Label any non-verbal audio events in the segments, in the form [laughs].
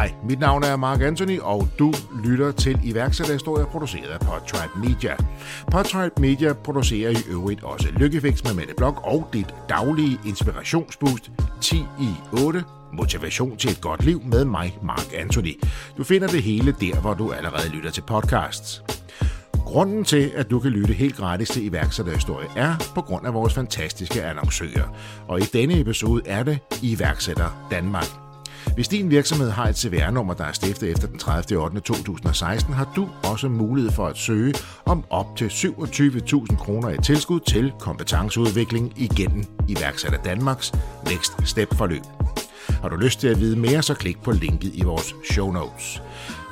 Hej, mit navn er Mark Anthony, og du lytter til iværksætterhistorier produceret af Podtribe Media. Podtribe Media producerer i øvrigt også Lykkefix med Mette Blok og dit daglige inspirationsboost 10 i 8 Motivation til et godt liv med mig, Mark Anthony. Du finder det hele der, hvor du allerede lytter til podcasts. Grunden til, at du kan lytte helt gratis til iværksætterhistorie, er på grund af vores fantastiske annoncører. Og i denne episode er det Iværksætter Danmark. Hvis din virksomhed har et CVR-nummer, der er stiftet efter den 30. 8. 2016, har du også mulighed for at søge om op til 27.000 kroner i tilskud til kompetenceudvikling igennem iværksætter Danmarks Next Step-forløb. Har du lyst til at vide mere, så klik på linket i vores show notes.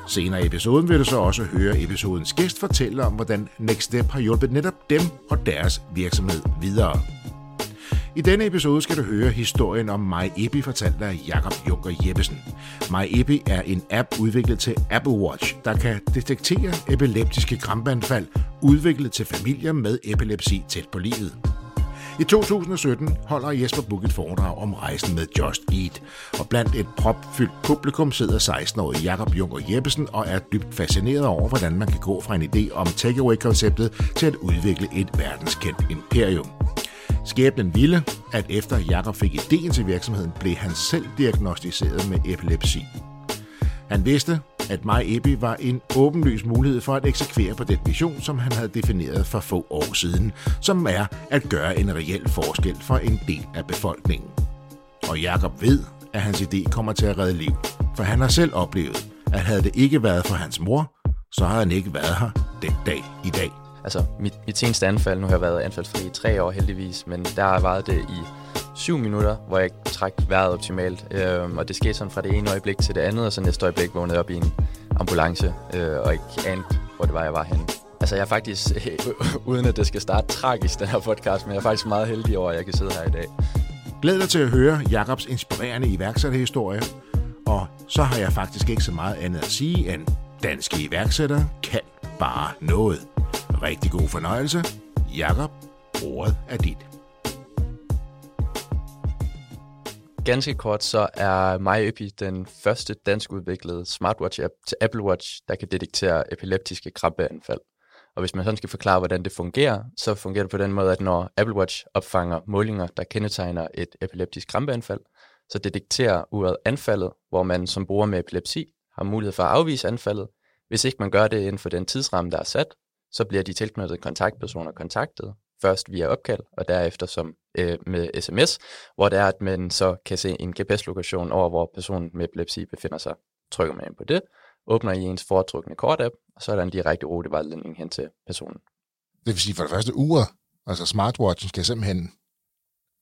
Senere i episoden vil du så også høre episodens gæst fortælle om, hvordan Next Step har hjulpet netop dem og deres virksomhed videre. I denne episode skal du høre historien om MyEpi fortalt af Jakob Junker Jeppesen. MyEpi er en app udviklet til Apple Watch, der kan detektere epileptiske krampeanfald udviklet til familier med epilepsi tæt på livet. I 2017 holder Jesper Buch et foredrag om rejsen med Just Eat, og blandt et propfyldt publikum sidder 16-årige Jakob Junker Jeppesen og er dybt fascineret over, hvordan man kan gå fra en idé om takeaway-konceptet til at udvikle et verdenskendt imperium. Skæbnen ville, at efter Jakob fik idéen til virksomheden, blev han selv diagnostiseret med epilepsi. Han vidste, at MyEpi var en åbenlys mulighed for at eksekvere på den vision, som han havde defineret for få år siden, som er at gøre en reel forskel for en del af befolkningen. Og Jakob ved, at hans idé kommer til at redde liv, for han har selv oplevet, at havde det ikke været for hans mor, så havde han ikke været her den dag i dag. Altså, mit, mit seneste anfald, nu har jeg været anfaldsfri i tre år heldigvis, men der har været det i syv minutter, hvor jeg træk vejret optimalt. Øh, og det skete sådan fra det ene øjeblik til det andet, og så næste øjeblik vågnede jeg op i en ambulance, øh, og ikke anede, hvor det var, jeg var henne. Altså, jeg er faktisk, [laughs] uden at det skal starte tragisk, den her podcast, men jeg er faktisk meget heldig over, at jeg kan sidde her i dag. Glæd dig til at høre Jakobs inspirerende iværksætterhistorie, og så har jeg faktisk ikke så meget andet at sige end, danske iværksættere kan bare noget. Rigtig god fornøjelse. Jakob, ordet er dit. Ganske kort, så er MyEpi den første dansk udviklede smartwatch-app til Apple Watch, der kan detektere epileptiske krampeanfald. Og hvis man sådan skal forklare, hvordan det fungerer, så fungerer det på den måde, at når Apple Watch opfanger målinger, der kendetegner et epileptisk krampeanfald, så detekterer uret anfaldet, hvor man som bruger med epilepsi har mulighed for at afvise anfaldet. Hvis ikke man gør det inden for den tidsramme, der er sat, så bliver de tilknyttede kontaktpersoner kontaktet, først via opkald, og derefter som øh, med sms, hvor det er, at man så kan se en GPS-lokation over, hvor personen med epilepsi befinder sig. Trykker man ind på det, åbner i ens foretrukne kortapp, og så er der en direkte rutevejledning hen til personen. Det vil sige for det første uger, altså smartwatchen skal simpelthen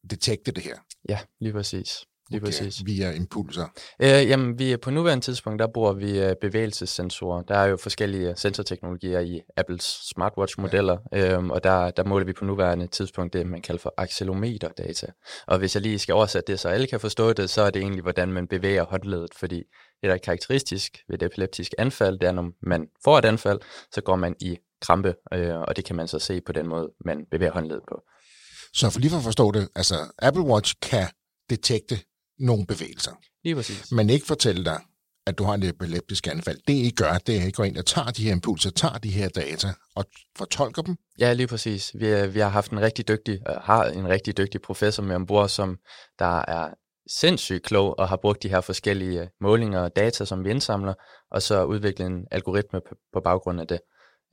detekte det her. Ja, lige præcis. Lige præcis. Via impulser? Øh, jamen, vi, på nuværende tidspunkt, der bruger vi uh, bevægelsessensorer. Der er jo forskellige sensorteknologier i Apples smartwatch-modeller, ja. øhm, og der, der måler vi på nuværende tidspunkt det, man kalder for accelerometerdata. Og hvis jeg lige skal oversætte det, så alle kan forstå det, så er det egentlig, hvordan man bevæger håndledet, fordi det, der er karakteristisk ved et epileptisk anfald, det er, når man får et anfald, så går man i krampe, øh, og det kan man så se på den måde, man bevæger håndledet på. Så for lige for at forstå det, altså Apple Watch kan detekte nogle bevægelser. Lige præcis. Men ikke fortælle dig, at du har en epileptisk anfald. Det I gør, det er, at I går ind og tager de her impulser, tager de her data og fortolker dem. Ja, lige præcis. Vi, vi har haft en rigtig dygtig, uh, har en rigtig dygtig professor med ombord, som der er sindssygt klog og har brugt de her forskellige målinger og data, som vi indsamler, og så udviklet en algoritme på, på baggrund af det.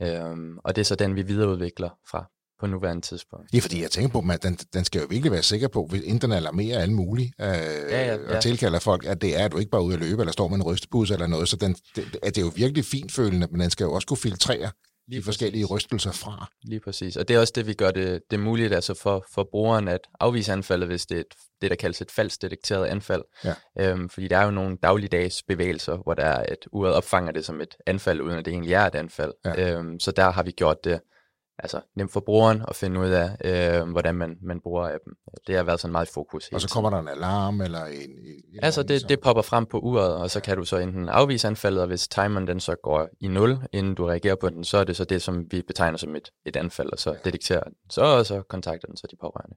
Øhm, og det er så den, vi videreudvikler fra på nuværende tidspunkt. Ja, fordi jeg tænker på, at den, den skal jo virkelig være sikker på, hvis inden den alarmerer alle mulige, øh, ja, ja, ja. og tilkalder folk, at det er, at du ikke bare ude at løbe, eller står med en rystebus eller noget, så den, det, at det er jo virkelig finfølende, men den skal jo også kunne filtrere Lige de forskellige præcis. rystelser fra. Lige præcis. Og det er også det, vi gør det, det muligt altså for, for brugeren at afvise anfaldet, hvis det er et, det, der kaldes et falsk detekteret anfald. Ja. Øhm, fordi der er jo nogle dagligdags bevægelser, hvor der er et uret opfanger det som et anfald, uden at det egentlig er et anfald. Ja. Øhm, så der har vi gjort det altså nemt for brugeren at finde ud af, øh, hvordan man, man bruger appen. Det har været sådan meget fokus. Og så kommer der en alarm eller en... en altså det, det popper frem på uret, og så kan du så enten afvise anfaldet, og hvis timeren den så går i 0, inden du reagerer på den, så er det så det, som vi betegner som et, et anfald, og så ja. detekterer den. Så, og så kontakter den så de pårørende.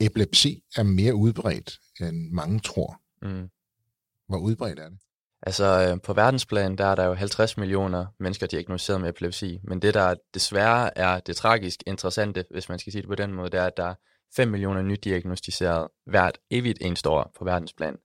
Epilepsi er mere udbredt, end mange tror. Mm. Hvor udbredt er det? Altså øh, på verdensplan, der er der jo 50 millioner mennesker diagnosticeret med epilepsi, men det der desværre er det tragisk interessante, hvis man skal sige det på den måde, det er, at der er 5 millioner nydiagnostiseret hvert evigt eneste år på verdensplan.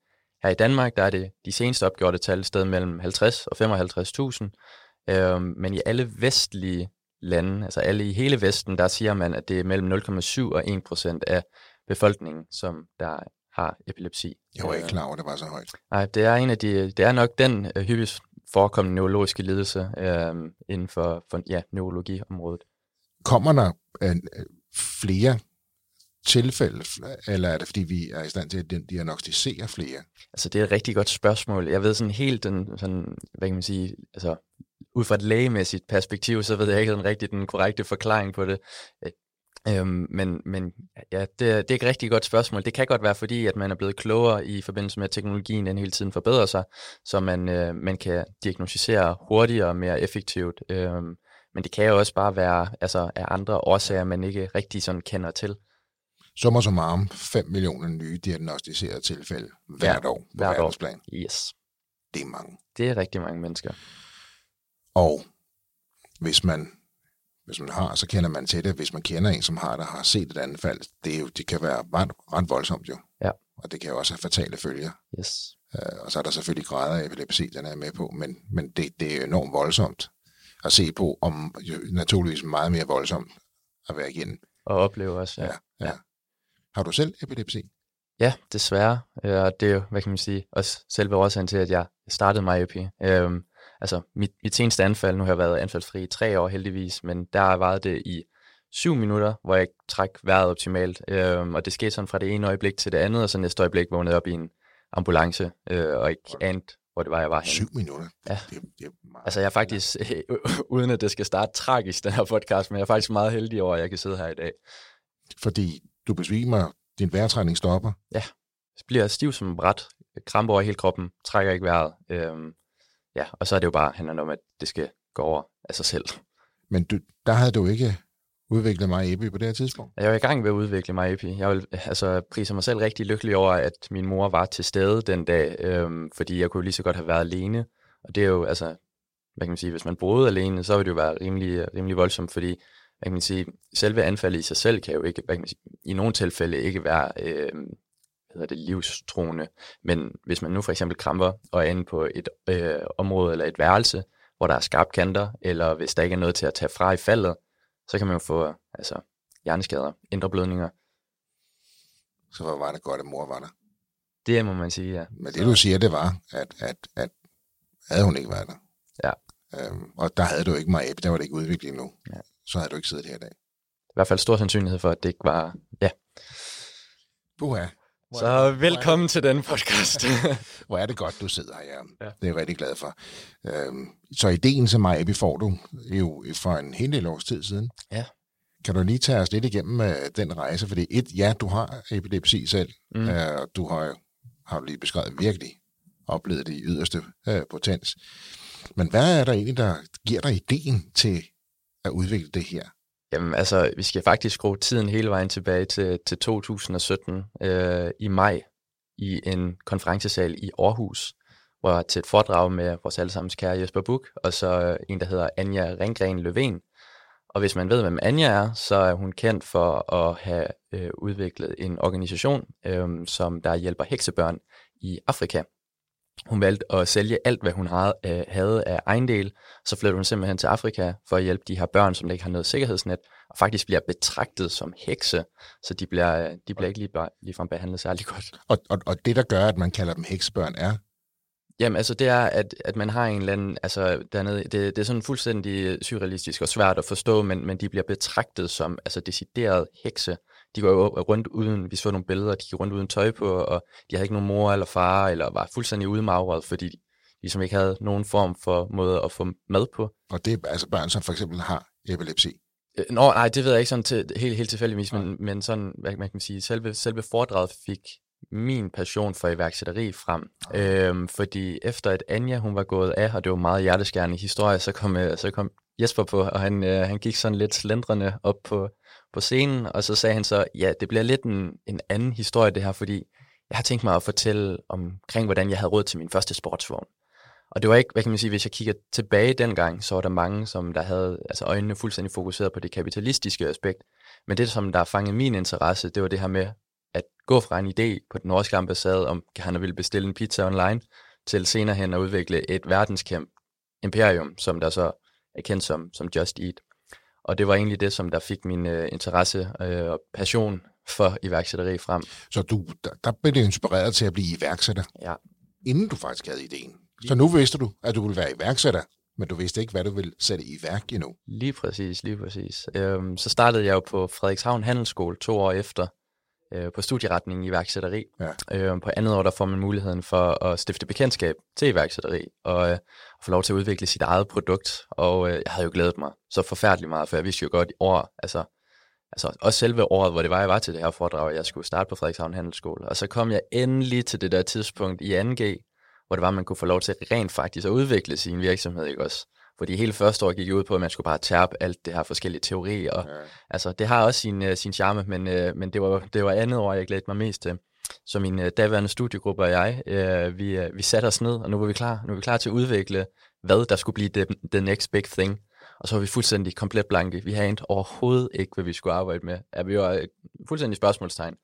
Her i Danmark, der er det de seneste opgjorte tal sted mellem 50 og 55.000, øh, men i alle vestlige lande, altså alle i hele Vesten, der siger man, at det er mellem 0,7 og 1 procent af befolkningen, som der har epilepsi. Jeg var ikke klar over, at det var så højt. Nej, det er en af de, det er nok den uh, hyppigst forekommende neurologiske lidelse uh, inden for, for ja, neurologiområdet. Kommer der uh, flere tilfælde, eller er det fordi, vi er i stand til at diagnostisere flere? Altså, det er et rigtig godt spørgsmål. Jeg ved sådan helt den, sådan, hvad kan man sige, altså, ud fra et lægemæssigt perspektiv, så ved jeg ikke den rigtig den korrekte forklaring på det. Øhm, men, men ja, det, det er et rigtig godt spørgsmål. Det kan godt være fordi, at man er blevet klogere i forbindelse med, at teknologien den hele tiden forbedrer sig, så man, øh, man kan diagnostisere hurtigere og mere effektivt. Øhm, men det kan jo også bare være altså, af andre årsager, man ikke rigtig sådan kender til. Summer summarum 5 millioner nye diagnostiserede tilfælde hvert ja, år på hvert verdensplan. År. Yes. Det er mange. Det er rigtig mange mennesker. Og hvis man hvis man har, så kender man til det. Hvis man kender en, som har det, har set et anfald, det, er jo, det kan være ret, ret voldsomt jo. Ja. Og det kan jo også have fatale følger. Yes. Uh, og så er der selvfølgelig grader af epilepsi, den er med på, men, men det, det er enormt voldsomt at se på, om jo, naturligvis meget mere voldsomt at være igennem. Og opleve også, ja. ja, ja. Har du selv epilepsi? Ja, desværre. Og det er jo, hvad kan man sige, også selve årsagen til, at jeg startede myopy. Øhm, altså mit, mit seneste anfald, nu har jeg været anfaldsfri i tre år heldigvis, men der var det i syv minutter, hvor jeg trak vejret optimalt, øhm, og det skete sådan fra det ene øjeblik til det andet, og så næste øjeblik vågnede jeg op i en ambulance, øh, og ikke anede, hvor det var, jeg var henne. Syv minutter? Ja. Det, det er meget altså jeg er faktisk, øh, [laughs] uden at det skal starte tragisk, den her podcast, men jeg er faktisk meget heldig over, at jeg kan sidde her i dag. Fordi du besvimer, din vejrtrækning stopper? Ja, jeg bliver stiv som en bræt, kramper over hele kroppen, trækker ikke vejret, øhm, ja, og så er det jo bare handler om, at det skal gå over af sig selv. Men du, der havde du ikke udviklet mig epi på det her tidspunkt? Jeg var i gang med at udvikle mig epi. Jeg vil altså, priser mig selv rigtig lykkelig over, at min mor var til stede den dag, øhm, fordi jeg kunne lige så godt have været alene. Og det er jo, altså, hvad kan man sige, hvis man boede alene, så ville det jo være rimelig, rimelig voldsomt, fordi hvad kan man sige, selve anfaldet i sig selv kan jo ikke, hvad kan man sige, i nogle tilfælde ikke være øh, hedder det, livstruende. Men hvis man nu for eksempel kramper og er inde på et øh, område eller et værelse, hvor der er skarpe kanter, eller hvis der ikke er noget til at tage fra i faldet, så kan man jo få altså, hjerneskader, indre blødninger. Så hvor var det godt, at mor var der? Det må man sige, ja. Men det du siger, det var, at, at, at havde hun ikke været der. Ja. Øhm, og der havde du ikke meget der var det ikke udviklet endnu. Ja. Så havde du ikke siddet her i dag. I hvert fald stor sandsynlighed for, at det ikke var, ja. Buha. Så velkommen til denne podcast. [laughs] hvor er det godt, du sidder her. Ja. Det er jeg rigtig glad for. Øhm, så ideen til mig, vi får du jo for en hel del års tid siden. Ja. Kan du lige tage os lidt igennem uh, den rejse? Fordi et, ja, du har epilepsi selv. Mm. Uh, du har, har du lige beskrevet virkelig oplevet det i yderste uh, potens. Men hvad er der egentlig, der giver dig ideen til at udvikle det her? Jamen altså, vi skal faktisk skrue tiden hele vejen tilbage til, til 2017 øh, i maj i en konferencesal i Aarhus, hvor jeg til et foredrag med vores allesammens kære Jesper Buk, og så en, der hedder Anja Ringgren Løven. Og hvis man ved, hvem Anja er, så er hun kendt for at have øh, udviklet en organisation, øh, som der hjælper heksebørn i Afrika. Hun valgte at sælge alt, hvad hun havde, øh, havde af ejendel. Så flyttede hun simpelthen til Afrika for at hjælpe de her børn, som ikke har noget sikkerhedsnet, og faktisk bliver betragtet som hekse, så de bliver, de bliver ikke lige, ligefrem behandlet særlig godt. Og, og, og det, der gør, at man kalder dem heksebørn, er? Jamen, altså det er, at, at man har en eller anden, altså dernede, det, det er sådan fuldstændig surrealistisk og svært at forstå, men, men de bliver betragtet som altså decideret hekse, de går jo rundt uden, vi så nogle billeder, de gik rundt uden tøj på, og de havde ikke nogen mor eller far, eller var fuldstændig udmagret, fordi de ligesom ikke havde nogen form for måde at få mad på. Og det er altså børn, som for eksempel har epilepsi? Øh, nå, nej, det ved jeg ikke sådan til, helt, helt tilfældigvis, men, men sådan, hvad man kan sige, selve, selve foredraget fik min passion for iværksætteri frem. Øhm, fordi efter at Anja, hun var gået af, og det var meget hjerteskærende historie, så kom, øh, så kom Jesper på, og han, øh, han gik sådan lidt slendrende op på, på scenen, og så sagde han så, ja, det bliver lidt en, en anden historie det her, fordi jeg har tænkt mig at fortælle omkring, hvordan jeg havde råd til min første sportsvogn. og det var ikke, hvad kan man sige, hvis jeg kigger tilbage dengang, så var der mange, som der havde altså øjnene fuldstændig fokuseret på det kapitalistiske aspekt. Men det, som der fangede min interesse, det var det her med at gå fra en idé på den norske ambassade, om han ville bestille en pizza online, til senere hen at udvikle et verdenskæmp imperium, som der så er kendt som, som Just Eat. Og det var egentlig det, som der fik min øh, interesse øh, og passion for iværksætteri frem. Så du, der, der blev du inspireret til at blive iværksætter, Ja, inden du faktisk havde ideen. Så nu vidste du, at du ville være iværksætter, men du vidste ikke, hvad du ville sætte i værk endnu. lige præcis, lige præcis. Øhm, så startede jeg jo på Frederikshavn Handelsskole to år efter øh, på studieretningen i iværksætteri. Ja. Øhm, på andet år, der får man muligheden for at stifte bekendtskab til iværksætteri og øh, få lov til at udvikle sit eget produkt. Og øh, jeg havde jo glædet mig så forfærdeligt meget, for jeg vidste jo godt i år, altså altså også selve året, hvor det var, jeg var til det her foredrag, jeg skulle starte på Frederikshavn Handelsskole. Og så kom jeg endelig til det der tidspunkt i 2G, hvor det var, man kunne få lov til rent faktisk at udvikle sin virksomhed, ikke også? Fordi hele første år gik ud på, at man skulle bare tærpe alt det her forskellige teori, og Ja. altså, det har også sin, uh, sin charme, men, uh, men det, var, det var andet år, jeg glædte mig mest til. Så min uh, daværende studiegruppe og jeg, uh, vi, uh, vi satte os ned, og nu var vi klar. Nu er vi klar til at udvikle, hvad der skulle blive the, the next big thing. Og så var vi fuldstændig komplet blanke. Vi havde overhovedet ikke, hvad vi skulle arbejde med. Ja, vi var øh, fuldstændig spørgsmålstegn.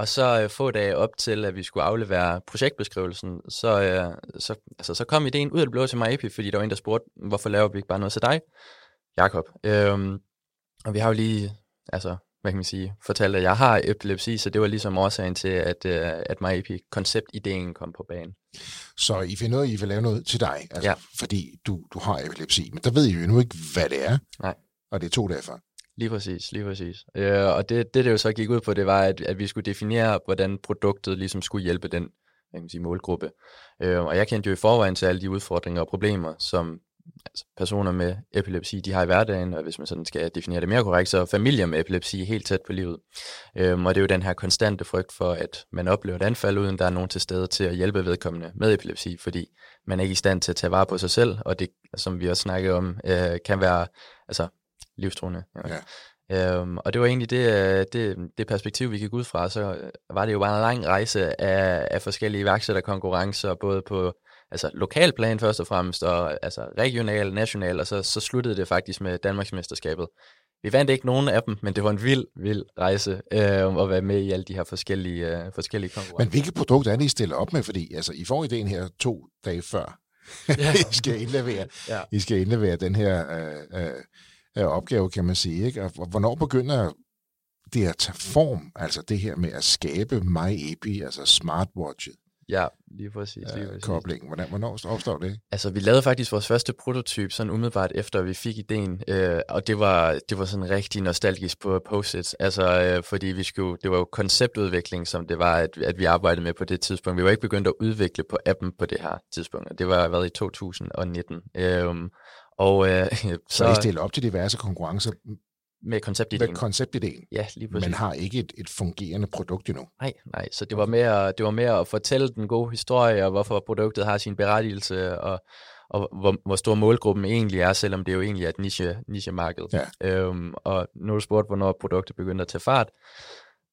Og så øh, få dage op til, at vi skulle aflevere projektbeskrivelsen, så, øh, så, altså, så kom ideen ud af det blå til mig, fordi der var en, der spurgte, hvorfor laver vi ikke bare noget til dig, Jakob? Øhm, og vi har jo lige, altså, hvad kan man sige, fortalt, at jeg har epilepsi, så det var ligesom årsagen til, at, øh, at MyAP konceptideen kom på banen. Så I finder ud af, at I vil lave noget til dig, altså, Ja. fordi du, du har epilepsi. Men der ved I jo endnu ikke, hvad det er. Nej. Og det er to dage før. Lige præcis, lige præcis. Øh, og det, det, det jo så gik ud på, det var, at, at vi skulle definere, hvordan produktet ligesom skulle hjælpe den jeg kan sige, målgruppe. Øh, og jeg kendte jo i forvejen til alle de udfordringer og problemer, som altså, personer med epilepsi de har i hverdagen, og hvis man sådan skal definere det mere korrekt, så er familier med epilepsi helt tæt på livet. Øh, og det er jo den her konstante frygt for, at man oplever et anfald, uden der er nogen til stede til at hjælpe vedkommende med epilepsi, fordi man er ikke i stand til at tage vare på sig selv, og det, som vi også snakkede om, øh, kan være altså, livstruende. Ja. Øhm, og det var egentlig det, øh, det, det perspektiv, vi gik ud fra. Så øh, var det jo bare en lang rejse af, af forskellige iværksætterkonkurrencer, både på altså, lokalplan først og fremmest, og altså, regional, national, og så, så sluttede det faktisk med Danmarksmesterskabet. Vi vandt ikke nogen af dem, men det var en vild, vild rejse øh, at være med i alle de her forskellige, øh, forskellige konkurrencer. Men hvilket produkt er det, I stiller op med? Fordi altså, I får ideen her to dage før. Ja. [laughs] I skal indlevere, Ja. I skal indlevere den her øh, øh, øh, opgave, kan man sige. Ikke? Og hvornår begynder det at tage form? Altså det her med at skabe MyAPI, altså smartwatchet, ja, lige præcis. Lige øh, præcis. koblingen. Hvordan, hvornår opstår det? Altså, vi lavede faktisk vores første prototype sådan umiddelbart efter, vi fik ideen, øh, og det var, det var sådan rigtig nostalgisk på post Altså, øh, fordi vi skulle, det var jo konceptudvikling, som det var, at, at vi arbejdede med på det tidspunkt. Vi var ikke begyndt at udvikle på appen på det her tidspunkt, og det var været i 2019. Øhm, og øh, [laughs] Så, så, I stiller op til diverse konkurrencer med konceptideen. med konceptideen, ja, lige præcis. men har ikke et, et fungerende produkt endnu. Nej, nej, så det var mere, det var mere at fortælle den gode historie, og hvorfor produktet har sin berettigelse, og, og hvor, hvor stor målgruppen egentlig er, selvom det jo egentlig er et niche, niche-marked. Ja. Øhm, og nu har du spurgt, hvornår produktet begyndte at tage fart,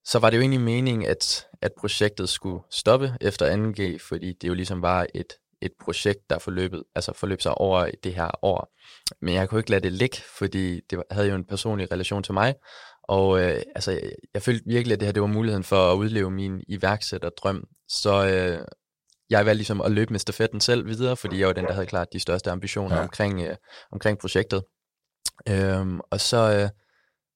så var det jo egentlig meningen, at, at projektet skulle stoppe efter 2G, fordi det jo ligesom var et, et projekt, der forløbet, altså forløb sig over det her år. Men jeg kunne ikke lade det ligge, fordi det havde jo en personlig relation til mig, og øh, altså, jeg, jeg følte virkelig, at det her det var muligheden for at udleve min iværksætterdrøm. Så øh, jeg valgte ligesom at løbe med stafetten selv videre, fordi jeg var den, der havde klart de største ambitioner ja. omkring, øh, omkring projektet. Øhm, og så, øh,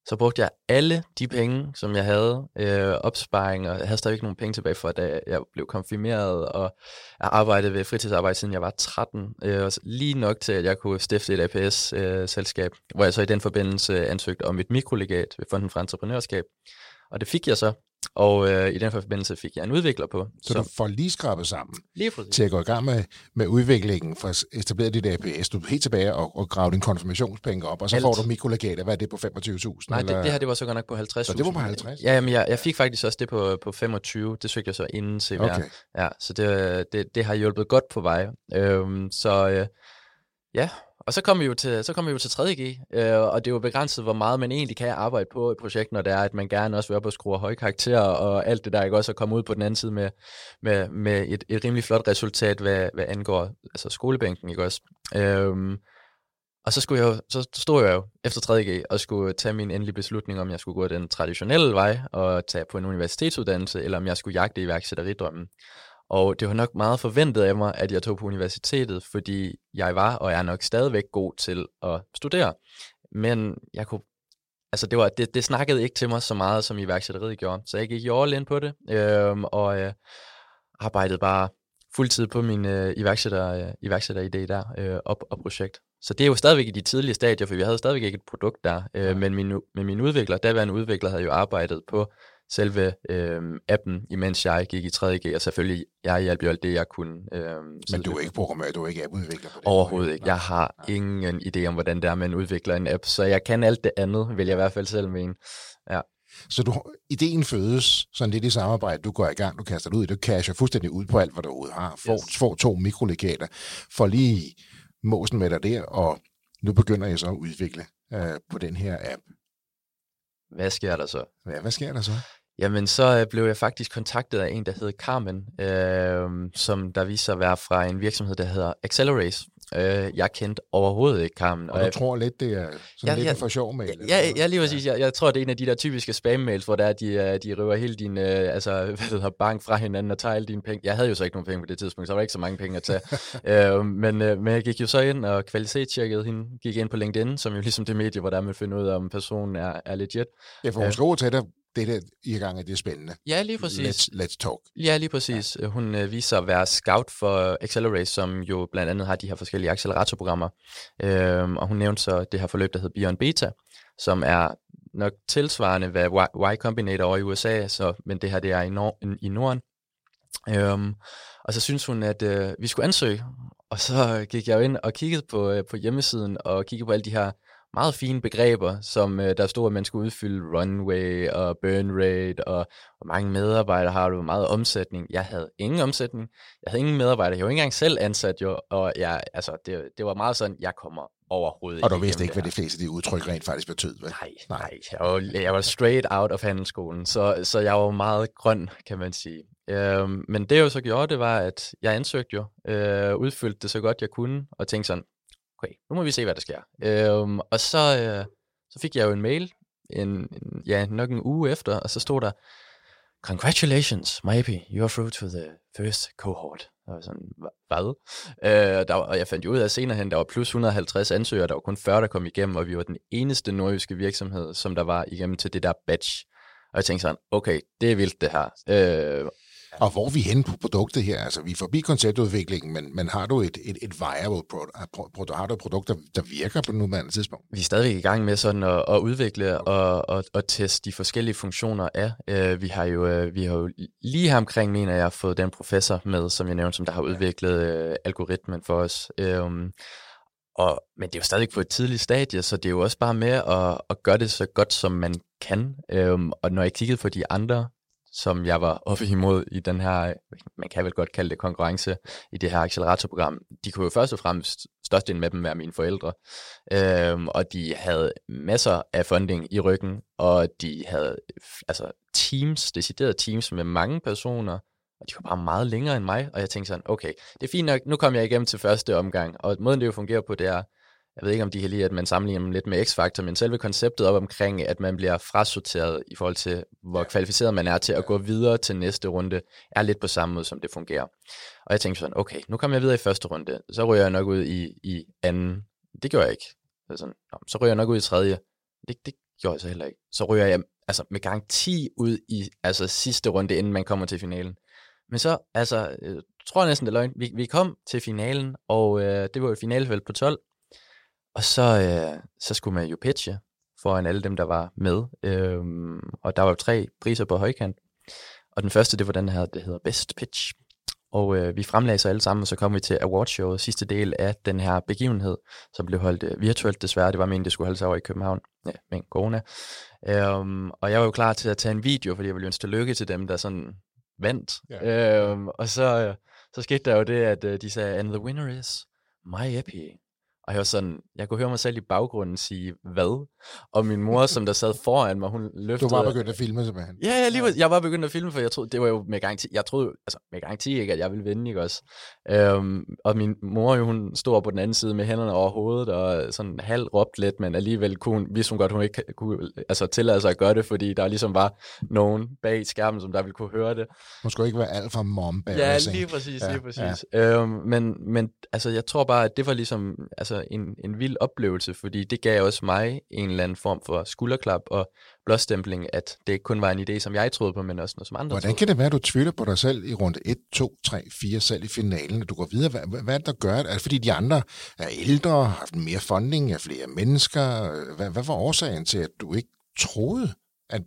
så brugte jeg alle de penge, som jeg havde, øh, opsparing, og jeg havde stadig ikke nogen penge tilbage for, da jeg blev konfirmeret, og jeg arbejdede ved fritidsarbejde, siden jeg var 13, øh, og lige nok til, at jeg kunne stifte et APS-selskab, hvor jeg så i den forbindelse ansøgte om et mikrolegat ved Fonden for Entreprenørskab, og det fik jeg så, og øh, i den forbindelse fik jeg en udvikler på. Så du får lige skrabet sammen lige præcis. til at gå i gang med, med udviklingen for at etablere dit APS. Du er helt tilbage og, og grave din konfirmationspenge op, og så Alt. får du mikrolegater. Hvad er det på 25.000? Nej, det, eller? det her det var så godt nok på 50.000. Så det var på 50? Ja, men jeg, jeg fik faktisk også det på, på 25. Det søgte jeg så inden CVR. Okay. Ja, så det, det, det har hjulpet godt på vej. Øhm, så øh, ja, og så kom vi jo til, så kom vi jo til 3G, øh, og det er jo begrænset, hvor meget man egentlig kan arbejde på et projekt, når det er, at man gerne også vil op og skrue høje karakterer og alt det der, ikke også at komme ud på den anden side med, med, med et, et rimelig flot resultat, hvad, hvad angår altså skolebænken, ikke også? Øhm, og så, skulle jeg jo, så stod jeg jo efter 3G og skulle tage min endelige beslutning, om jeg skulle gå den traditionelle vej og tage på en universitetsuddannelse, eller om jeg skulle jagte iværksætteridrømmen. Og det var nok meget forventet af mig, at jeg tog på universitetet, fordi jeg var og er nok stadigvæk god til at studere. Men jeg kunne, altså det, var, det, det snakkede ikke til mig så meget, som iværksætteriet gjorde. Så jeg gik jo all in på det, øhm, og øh, arbejdede bare fuldtid på min øh, iværksætter, øh, iværksætteridé der øh, og, og projekt. Så det er jo stadigvæk i de tidlige stadier, for vi havde stadigvæk ikke et produkt der. Øh, men min, med min udvikler, daværende udvikler, havde jo arbejdet på selve øh, appen, imens jeg gik i 3G, og selvfølgelig, jeg hjalp jo alt det, jeg kunne. Øh, Men du er ikke programmør, du er ikke appudvikler på det? Overhovedet ikke. Jeg har ja. ingen idé om, hvordan det er, man udvikler en app, så jeg kan alt det andet, vil jeg i hvert fald selv mene. Ja. Så du, ideen fødes sådan lidt i samarbejde, du går i gang, du kaster det ud, du casher fuldstændig ud på alt, hvad du overhovedet har, får, yes. får to mikrolegater, får lige måsen med dig der, og nu begynder jeg så at udvikle øh, på den her app. Hvad sker der så? Ja, hvad sker der så? Jamen, så øh, blev jeg faktisk kontaktet af en, der hedder Carmen, øh, som der viser sig at være fra en virksomhed, der hedder Accelerate. Øh, jeg kendte overhovedet ikke Carmen. Og, og du jeg, tror lidt, det er sådan ja, lidt ja, for sjov mail? Ja, ja, ja, lige præcis. Jeg, jeg tror, det er en af de der typiske spam-mails, hvor der er, de, øh, de river hele din øh, altså, [laughs] hvad hedder, bank fra hinanden og tager alle dine penge. Jeg havde jo så ikke nogen penge på det tidspunkt, så der var ikke så mange penge at tage. [laughs] øh, men, øh, men jeg gik jo så ind og kvalitetstjekkede hende, gik ind på LinkedIn, som jo ligesom det medie, hvor der man finder ud af, om personen er, er legit. Ja, for hun øh, skriver til dig, det der i gang er det spændende. Ja, lige præcis. Let's, let's talk. Ja, lige præcis. Ja. Hun øh, viser at være scout for Accelerate, som jo blandt andet har de her forskellige acceleratorprogrammer. Øhm, og hun nævnte så det her forløb, der hedder Beyond Beta, som er nok tilsvarende hvad Y Combinator over i USA, så, men det her det er i, Nord- i Norden. Øhm, og så synes hun, at øh, vi skulle ansøge, og så gik jeg jo ind og kiggede på, øh, på hjemmesiden, og kiggede på alle de her meget fine begreber, som øh, der stod, at man skulle udfylde runway og burn rate, og hvor mange medarbejdere har du, hvor meget omsætning. Jeg havde ingen omsætning, jeg havde ingen medarbejdere, jeg var ikke engang selv ansat jo, og jeg, altså, det, det var meget sådan, jeg kommer overhovedet Og du vidste ikke, hvad de fleste af de udtryk rent faktisk betød, vel? Nej, nej. nej. Jeg, var, jeg var straight out of handelsskolen, så, så jeg var meget grøn, kan man sige. Øhm, men det jeg jo så gjorde, det var, at jeg ansøgte jo, øh, udfyldte det så godt jeg kunne, og tænkte sådan, okay, nu må vi se, hvad der sker. Øhm, og så, øh, så fik jeg jo en mail, en, en, ja, nok en uge efter, og så stod der, Congratulations, Maybe, you're through to the first cohort. Og var sådan, hvad? Øh, der var, og jeg fandt jo ud af senere hen, der var plus 150 ansøgere, der var kun 40, der kom igennem, og vi var den eneste nordjyske virksomhed, som der var igennem til det der batch. Og jeg tænkte sådan, okay, det er vildt det her. Øh, og hvor er vi henne på produktet her? Altså, vi er forbi konceptudviklingen, men, men har du et, et, et viable produkt, har du et produkt, der, der virker på nuværende tidspunkt? Vi er stadig i gang med sådan at, at udvikle og, og, og teste de forskellige funktioner af. Uh, vi har jo uh, vi har jo lige her omkring, mener jeg, fået den professor med, som jeg nævnte, som der har udviklet uh, algoritmen for os. Uh, og, men det er jo stadig på et tidligt stadie, så det er jo også bare med at, at gøre det så godt, som man kan. Um, og når jeg kiggede på de andre som jeg var oppe imod i den her, man kan vel godt kalde det konkurrence, i det her acceleratorprogram, de kunne jo først og fremmest, størstedelen med dem være mine forældre, øhm, og de havde masser af funding i ryggen, og de havde altså teams, deciderede teams med mange personer, og de var bare meget længere end mig, og jeg tænkte sådan, okay, det er fint nok, nu kom jeg igennem til første omgang, og måden det jo fungerer på, det er, jeg ved ikke, om de kan lide, at man sammenligner dem lidt med X-Factor, men selve konceptet op omkring, at man bliver frasorteret i forhold til, hvor kvalificeret man er til at gå videre til næste runde, er lidt på samme måde, som det fungerer. Og jeg tænkte sådan, okay, nu kommer jeg videre i første runde, så ryger jeg nok ud i, i anden. Det gjorde jeg ikke. Så, sådan, så ryger jeg nok ud i tredje. Det, det gjorde jeg så heller ikke. Så ryger jeg altså, med garanti ud i altså, sidste runde, inden man kommer til finalen. Men så, altså, øh, jeg tror næsten, det er løgn. Vi, vi kom til finalen, og øh, det var jo finalefelt på 12, og så, øh, så skulle man jo pitche foran alle dem, der var med. Øhm, og der var jo tre priser på højkant. Og den første, det var den her, det hedder Best Pitch. Og øh, vi fremlagde så alle sammen, og så kom vi til awardshowet, sidste del af den her begivenhed, som blev holdt øh, virtuelt desværre. Det var meningen, det skulle holde sig over i København, ja, med corona. Øhm, og jeg var jo klar til at tage en video, fordi jeg ville ønske lykke til dem, der sådan vandt. Ja. Øhm, og så, øh, så skete der jo det, at øh, de sagde, and the winner is my epi. Og jeg var sådan, jeg kunne høre mig selv i baggrunden sige, hvad? Og min mor, som der sad foran mig, hun løftede... Du var begyndt at filme, simpelthen. Ja, ja, lige, jeg var begyndt at filme, for jeg troede, det var jo med garanti, jeg troede, altså med garanti ikke, at jeg ville vinde, ikke også? Øhm, og min mor, jo, hun stod på den anden side med hænderne over hovedet, og sådan halv råbt lidt, men alligevel kunne, vidste hun godt, hun ikke kunne altså, tillade sig at gøre det, fordi der ligesom var nogen bag skærmen, som der ville kunne høre det. Hun skulle ikke være alt for mom Ja, lige præcis, ja, lige præcis. Ja. Øhm, men, men altså, jeg tror bare, at det var ligesom altså, en, en vild oplevelse, fordi det gav også mig en eller anden form for skulderklap og blåstempling, at det ikke kun var en idé, som jeg troede på, men også noget, som andre Hvordan kan det være, at du tvivler på dig selv i runde 1, 2, 3, 4, selv i finalen, at du går videre? Hvad, hvad er det, der gør det? Er det fordi, de andre er ældre, har haft mere funding, er flere mennesker? Hvad, hvad var årsagen til, at du ikke troede, at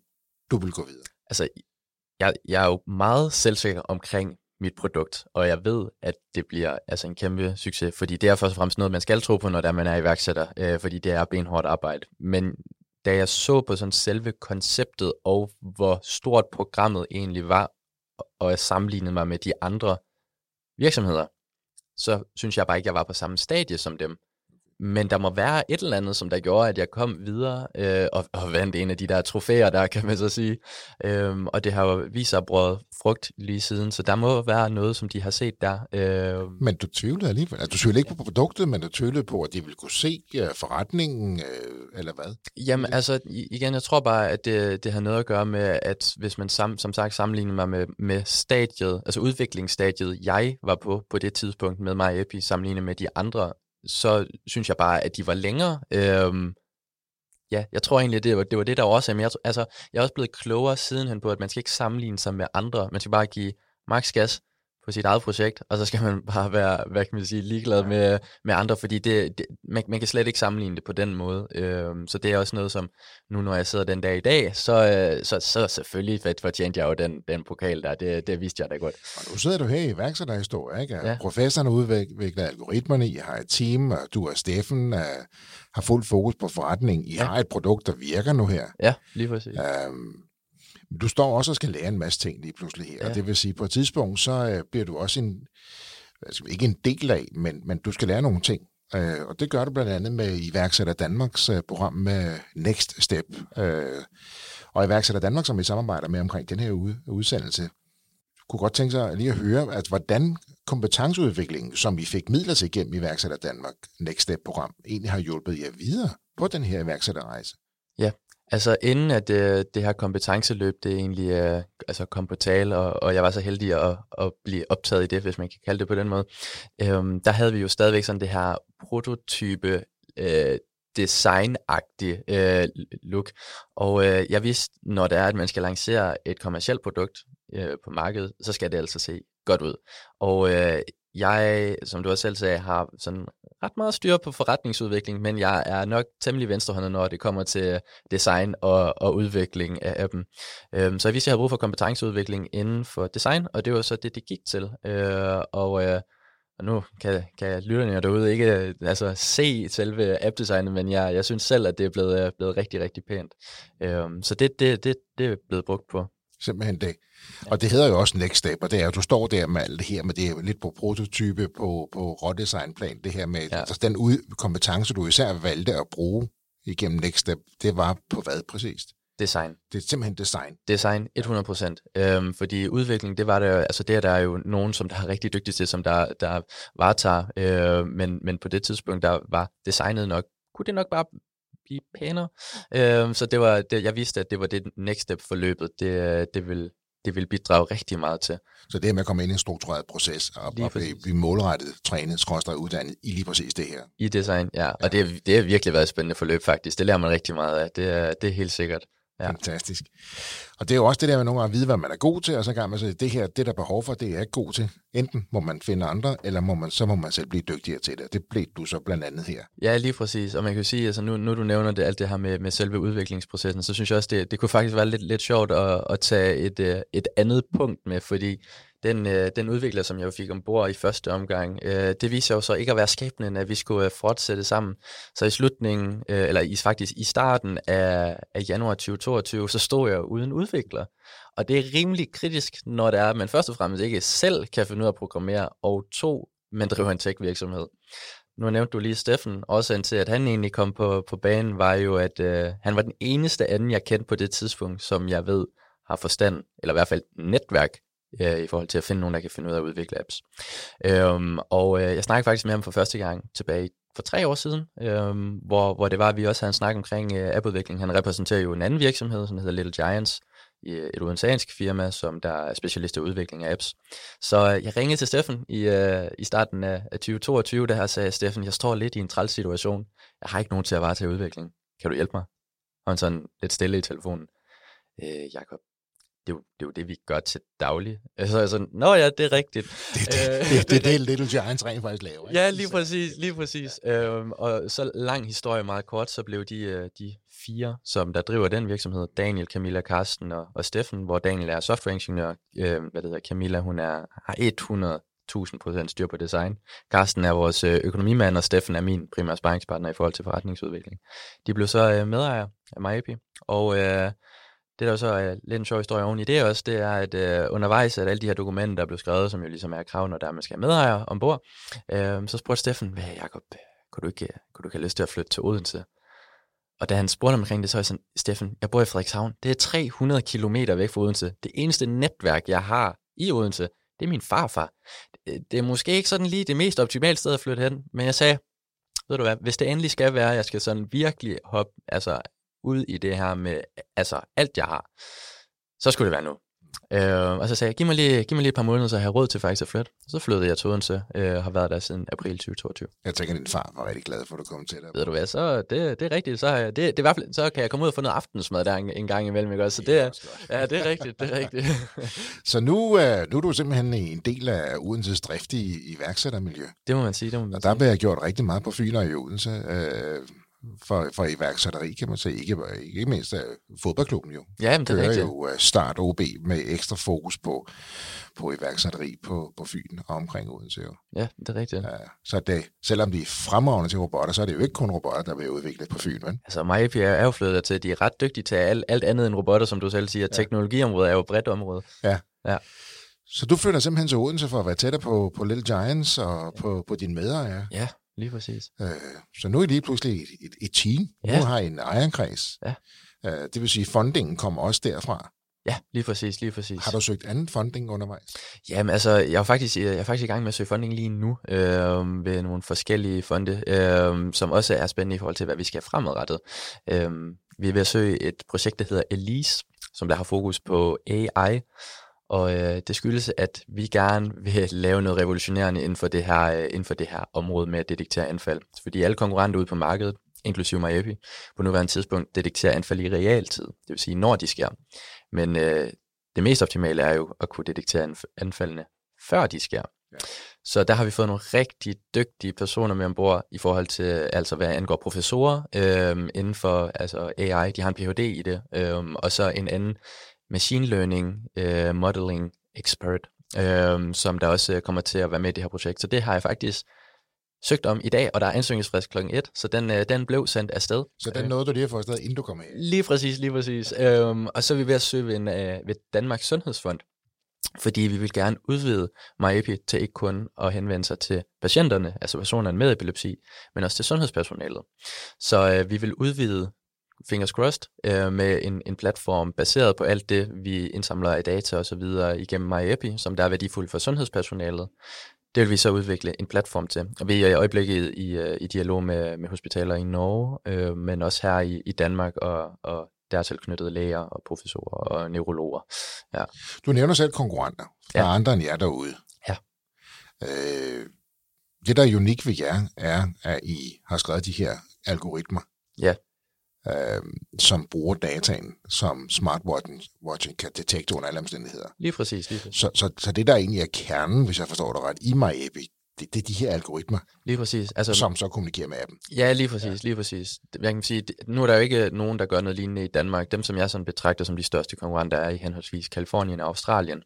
du ville gå videre? Altså, jeg, jeg er jo meget selvsikker omkring mit produkt, og jeg ved, at det bliver altså en kæmpe succes, fordi det er først og fremmest noget, man skal tro på, når der man er iværksætter, øh, fordi det er benhårdt arbejde. Men da jeg så på sådan selve konceptet, og hvor stort programmet egentlig var, og jeg sammenlignede mig med de andre virksomheder, så synes jeg bare ikke, jeg var på samme stadie som dem. Men der må være et eller andet, som der gjorde, at jeg kom videre øh, og, og vandt en af de der trofæer, der kan man så sige. Øhm, og det har jo vist sig brugt frugt lige siden, så der må være noget, som de har set der. Øh, men du tvivlede alligevel? Altså, du tvivlede ikke på produktet, men du tvivlede på, at de ville kunne se uh, forretningen, uh, eller hvad? Jamen altså, igen, jeg tror bare, at det, det har noget at gøre med, at hvis man sam, som sagt sammenligner mig med, med stadiet, altså udviklingsstadiet, jeg var på på det tidspunkt med mig Epi, sammenlignet med de andre så synes jeg bare, at de var længere. Øhm, ja, jeg tror egentlig, det var det, var det der også men jeg, altså, jeg er også blevet klogere sidenhen på, at man skal ikke sammenligne sig med andre. Man skal bare give max gas, på sit eget projekt, og så skal man [laughs] bare være, hvad kan man sige, ligeglad med, med andre, fordi det, det, man, man kan slet ikke sammenligne det på den måde. Øhm, så det er også noget, som nu når jeg sidder den dag i dag, så, øh, så, så selvfølgelig fortjente jeg jo den, den pokal der, det, det vidste jeg da godt. Og nu sidder du her i værksætterhistorie, ikke? Ja. Professoren udvikler algoritmerne, I har et team, og du og Steffen er, har fuld fokus på forretning. I ja. har et produkt, der virker nu her. Ja, lige præcis. Øhm, du står også og skal lære en masse ting lige pludselig her, ja. og det vil sige, på et tidspunkt, så øh, bliver du også en, altså ikke en del af, men, men du skal lære nogle ting. Øh, og det gør du blandt andet med iværksætter Danmarks øh, program med Next Step. Øh, og iværksætter Danmark, som vi samarbejder med omkring den her udsendelse, kunne godt tænke sig lige at høre, at hvordan kompetenceudviklingen, som vi fik midler til igennem iværksætter Danmark Next Step-program, egentlig har hjulpet jer videre på den her iværksætterrejse. Ja, Altså inden at øh, det her kompetenceløb, det egentlig øh, altså kom på tale, og, og jeg var så heldig at, at blive optaget i det, hvis man kan kalde det på den måde, øhm, der havde vi jo stadigvæk sådan det her prototype øh, designagtige øh, look. Og øh, jeg vidste, når det er, at man skal lancere et kommersielt produkt øh, på markedet, så skal det altså se godt ud. Og øh, jeg, som du også selv sagde, har sådan ret meget styr på forretningsudvikling, men jeg er nok temmelig venstrehåndet, når det kommer til design og, og udvikling af appen. Øhm, så jeg vidste, at jeg havde brug for kompetenceudvikling inden for design, og det var så det, det gik til. Øh, og, øh, og nu kan, kan lytterne derude ikke øh, altså, se selve appdesignet, men jeg, jeg synes selv, at det er blevet, øh, blevet rigtig, rigtig pænt. Øhm, så det, det, det, det er blevet brugt på. Simpelthen det. Og det hedder jo også Next Step, og det er, at du står der med alt det her, men det er lidt på prototype, på, på rådesignplan, det her med, ja. altså den ud, kompetence, du især valgte at bruge igennem Next Step, det var på hvad præcist? Design. Det er simpelthen design. Design, 100%. Øhm, fordi udvikling, det var der, altså det er der jo nogen, som der er rigtig dygtige til, som der, der varetager, øh, men, men på det tidspunkt, der var designet nok, kunne det nok bare blive pænere. Øh, så det var, det, jeg vidste, at det var det next step forløbet, det, det vil det vil bidrage rigtig meget til. Så det med at komme ind i en struktureret proces og, og blive, blive målrettet, trænet, skråstret uddannet i lige præcis det her. I design, ja. ja. Og det, det har virkelig været et spændende forløb faktisk. Det lærer man rigtig meget af. Det er, det er helt sikkert. Ja. Fantastisk. Og det er jo også det der med nogle gange at vide, hvad man er god til, og så kan man sige, det her, det der er behov for, det er ikke god til. Enten må man finde andre, eller må man, så må man selv blive dygtigere til det. Det blev du så blandt andet her. Ja, lige præcis. Og man kan sige, altså nu, nu du nævner det, alt det her med, med selve udviklingsprocessen, så synes jeg også, det, det kunne faktisk være lidt, lidt sjovt at, at tage et, øh, et andet punkt med, fordi den, øh, den udvikler, som jeg fik ombord i første omgang, øh, det viser jo så ikke at være skæbnen, at vi skulle øh, fortsætte sammen. Så i slutningen, øh, eller i, faktisk i starten af, af januar 2022, så stod jeg uden udvikler. Og det er rimelig kritisk, når det er, at man først og fremmest ikke selv kan finde ud af at programmere, og to, man driver en tech-virksomhed. nu nævnte du lige Steffen. Også til, at han egentlig kom på, på banen, var jo, at øh, han var den eneste anden, jeg kendte på det tidspunkt, som jeg ved har forstand, eller i hvert fald netværk, øh, i forhold til at finde nogen, der kan finde ud af at udvikle apps. Øhm, og øh, jeg snakkede faktisk med ham for første gang tilbage for tre år siden, øhm, hvor, hvor det var, at vi også havde en snak omkring øh, appudvikling. Han repræsenterer jo en anden virksomhed, som hedder Little Giants, øh, et udenlandsk firma, som der er specialist i udvikling af apps. Så øh, jeg ringede til Steffen i, øh, i starten af, af 2022, der her sagde Steffen, jeg står lidt i en træls situation. Jeg har ikke nogen til at varetage udvikling. Kan du hjælpe mig? Og han sådan lidt stille i telefonen. Øh, Jakob, det er, jo, det er jo det, vi gør til daglig. Så jeg sådan, nå ja, det er rigtigt. Det er det, det, det, det, Little Giants rent faktisk laver. Ikke? Ja, lige præcis, lige præcis. Øhm, og så lang historie meget kort, så blev de, øh, de fire, som der driver den virksomhed, Daniel, Camilla, Karsten og, og Steffen, hvor Daniel er softwareingeniør, øh, hvad det hedder, Camilla, hun er, har 100 1000 procent styr på design. Carsten er vores øh, økonomimand, og Steffen er min primære sparringspartner i forhold til forretningsudvikling. De blev så øh, medejere af MyAP, og øh, det, der så er lidt en sjov historie oven i det også, det er, at øh, undervejs, at alle de her dokumenter, der blev skrevet, som jo ligesom er krav, når der man skal have medejere ombord, øh, så spurgte Steffen, hvad Jacob, øh, kunne du, ikke, øh, kunne du ikke have lyst til at flytte til Odense? Og da han spurgte omkring det, så er jeg sådan, Steffen, jeg bor i Frederikshavn. Det er 300 km væk fra Odense. Det eneste netværk, jeg har i Odense, det er min farfar. Øh, det er måske ikke sådan lige det mest optimale sted at flytte hen, men jeg sagde, ved du hvad, hvis det endelig skal være, jeg skal sådan virkelig hoppe, altså ud i det her med altså alt, jeg har, så skulle det være nu. Øh, og så sagde jeg, giv mig, lige, giv mig lige et par måneder, så jeg har råd til faktisk at flytte. Så flyttede jeg til Odense, øh, har været der siden april 2022. Jeg tænker, din far var rigtig glad for, at du kom til der. Ved du hvad, så det, det er rigtigt. Så, det, det er i hvert fald, så kan jeg komme ud og få noget aftensmad der en, en gang imellem. Ikke? Så det er, ja, det er rigtigt, det er rigtigt. [laughs] [laughs] så nu, øh, nu er du simpelthen en del af Odenses driftige iværksættermiljø. Det må man sige. Det må man og der bliver gjort rigtig meget på Fyn og i Odense. Øh, for, for iværksætteri, kan man sige. Ikke, ikke mindst uh, fodboldklubben jo. Ja, men det er rigtigt. jo uh, Start OB med ekstra fokus på, på iværksætteri på, på Fyn og omkring Odense jo. Ja, det er rigtigt. Ja, så det, selvom de er fremragende til robotter, så er det jo ikke kun robotter, der bliver udviklet på Fyn, vel? Altså MyAP er jo flyttet til, at de er ret dygtige til alt, alt andet end robotter, som du selv siger. Ja. Teknologiområdet er jo et bredt område. Ja. ja. Så du flytter simpelthen til Odense for at være tættere på, på Little Giants og ja. på, på dine medejere? Ja, Lige præcis. Øh, så nu er I lige pludselig et, et, et team. Ja. Nu har I en ejerkreds. Ja. Øh, det vil sige, at fundingen kommer også derfra. Ja, lige præcis, lige præcis. Har du søgt anden funding undervejs? Jamen altså, jeg er faktisk, jeg er faktisk i gang med at søge funding lige nu øh, ved nogle forskellige fonde, øh, som også er spændende i forhold til, hvad vi skal have fremadrettet. Øh, vi er ved at søge et projekt, der hedder Elise, som der har fokus på AI, og øh, det skyldes, at vi gerne vil lave noget revolutionerende inden for det her, øh, inden for det her område med at detektere anfald. Fordi alle konkurrenter ude på markedet, inklusive MyEpi, på nuværende tidspunkt detekterer anfald i realtid, det vil sige når de sker. Men øh, det mest optimale er jo at kunne detektere anfaldene før de sker. Ja. Så der har vi fået nogle rigtig dygtige personer med ombord i forhold til, altså hvad angår professorer øh, inden for altså AI. De har en Ph.D. i det, øh, og så en anden machine learning uh, modeling expert, uh, som der også kommer til at være med i det her projekt. Så det har jeg faktisk søgt om i dag, og der er ansøgningsfrist kl. 1, så den, uh, den blev sendt afsted. Så den nåede du lige at få afsted, inden du kom her? Lige præcis, lige præcis. Um, og så er vi ved at søge ved, en, uh, ved Danmarks Sundhedsfond, fordi vi vil gerne udvide MyEpi til ikke kun at henvende sig til patienterne, altså personerne med epilepsi, men også til sundhedspersonalet. Så uh, vi vil udvide fingers crossed, øh, med en, en platform baseret på alt det, vi indsamler af data og så videre igennem MyEpi, som der er værdifuldt for sundhedspersonalet. Det vil vi så udvikle en platform til. Og vi er i øjeblikket i, øh, i dialog med, med hospitaler i Norge, øh, men også her i, i Danmark og, og dertil knyttede læger og professorer og neurologer. Ja. Du nævner selv konkurrenter fra ja. andre end jer derude. Ja. Øh, det, der er unik ved jer, er, at I har skrevet de her algoritmer. Ja øh, som bruger dataen, som smartwatchen kan detekte under alle omstændigheder. Lige præcis. Lige præcis. Så, så, så det, der egentlig er kernen, hvis jeg forstår det ret, i MyAPI, det, det er de her algoritmer, lige præcis. Altså, som så kommunikerer med appen. Ja, lige præcis, ja. lige præcis. Jeg kan sige, nu er der jo ikke nogen, der gør noget lignende i Danmark. Dem, som jeg sådan betragter som de største konkurrenter, er i henholdsvis Kalifornien og Australien.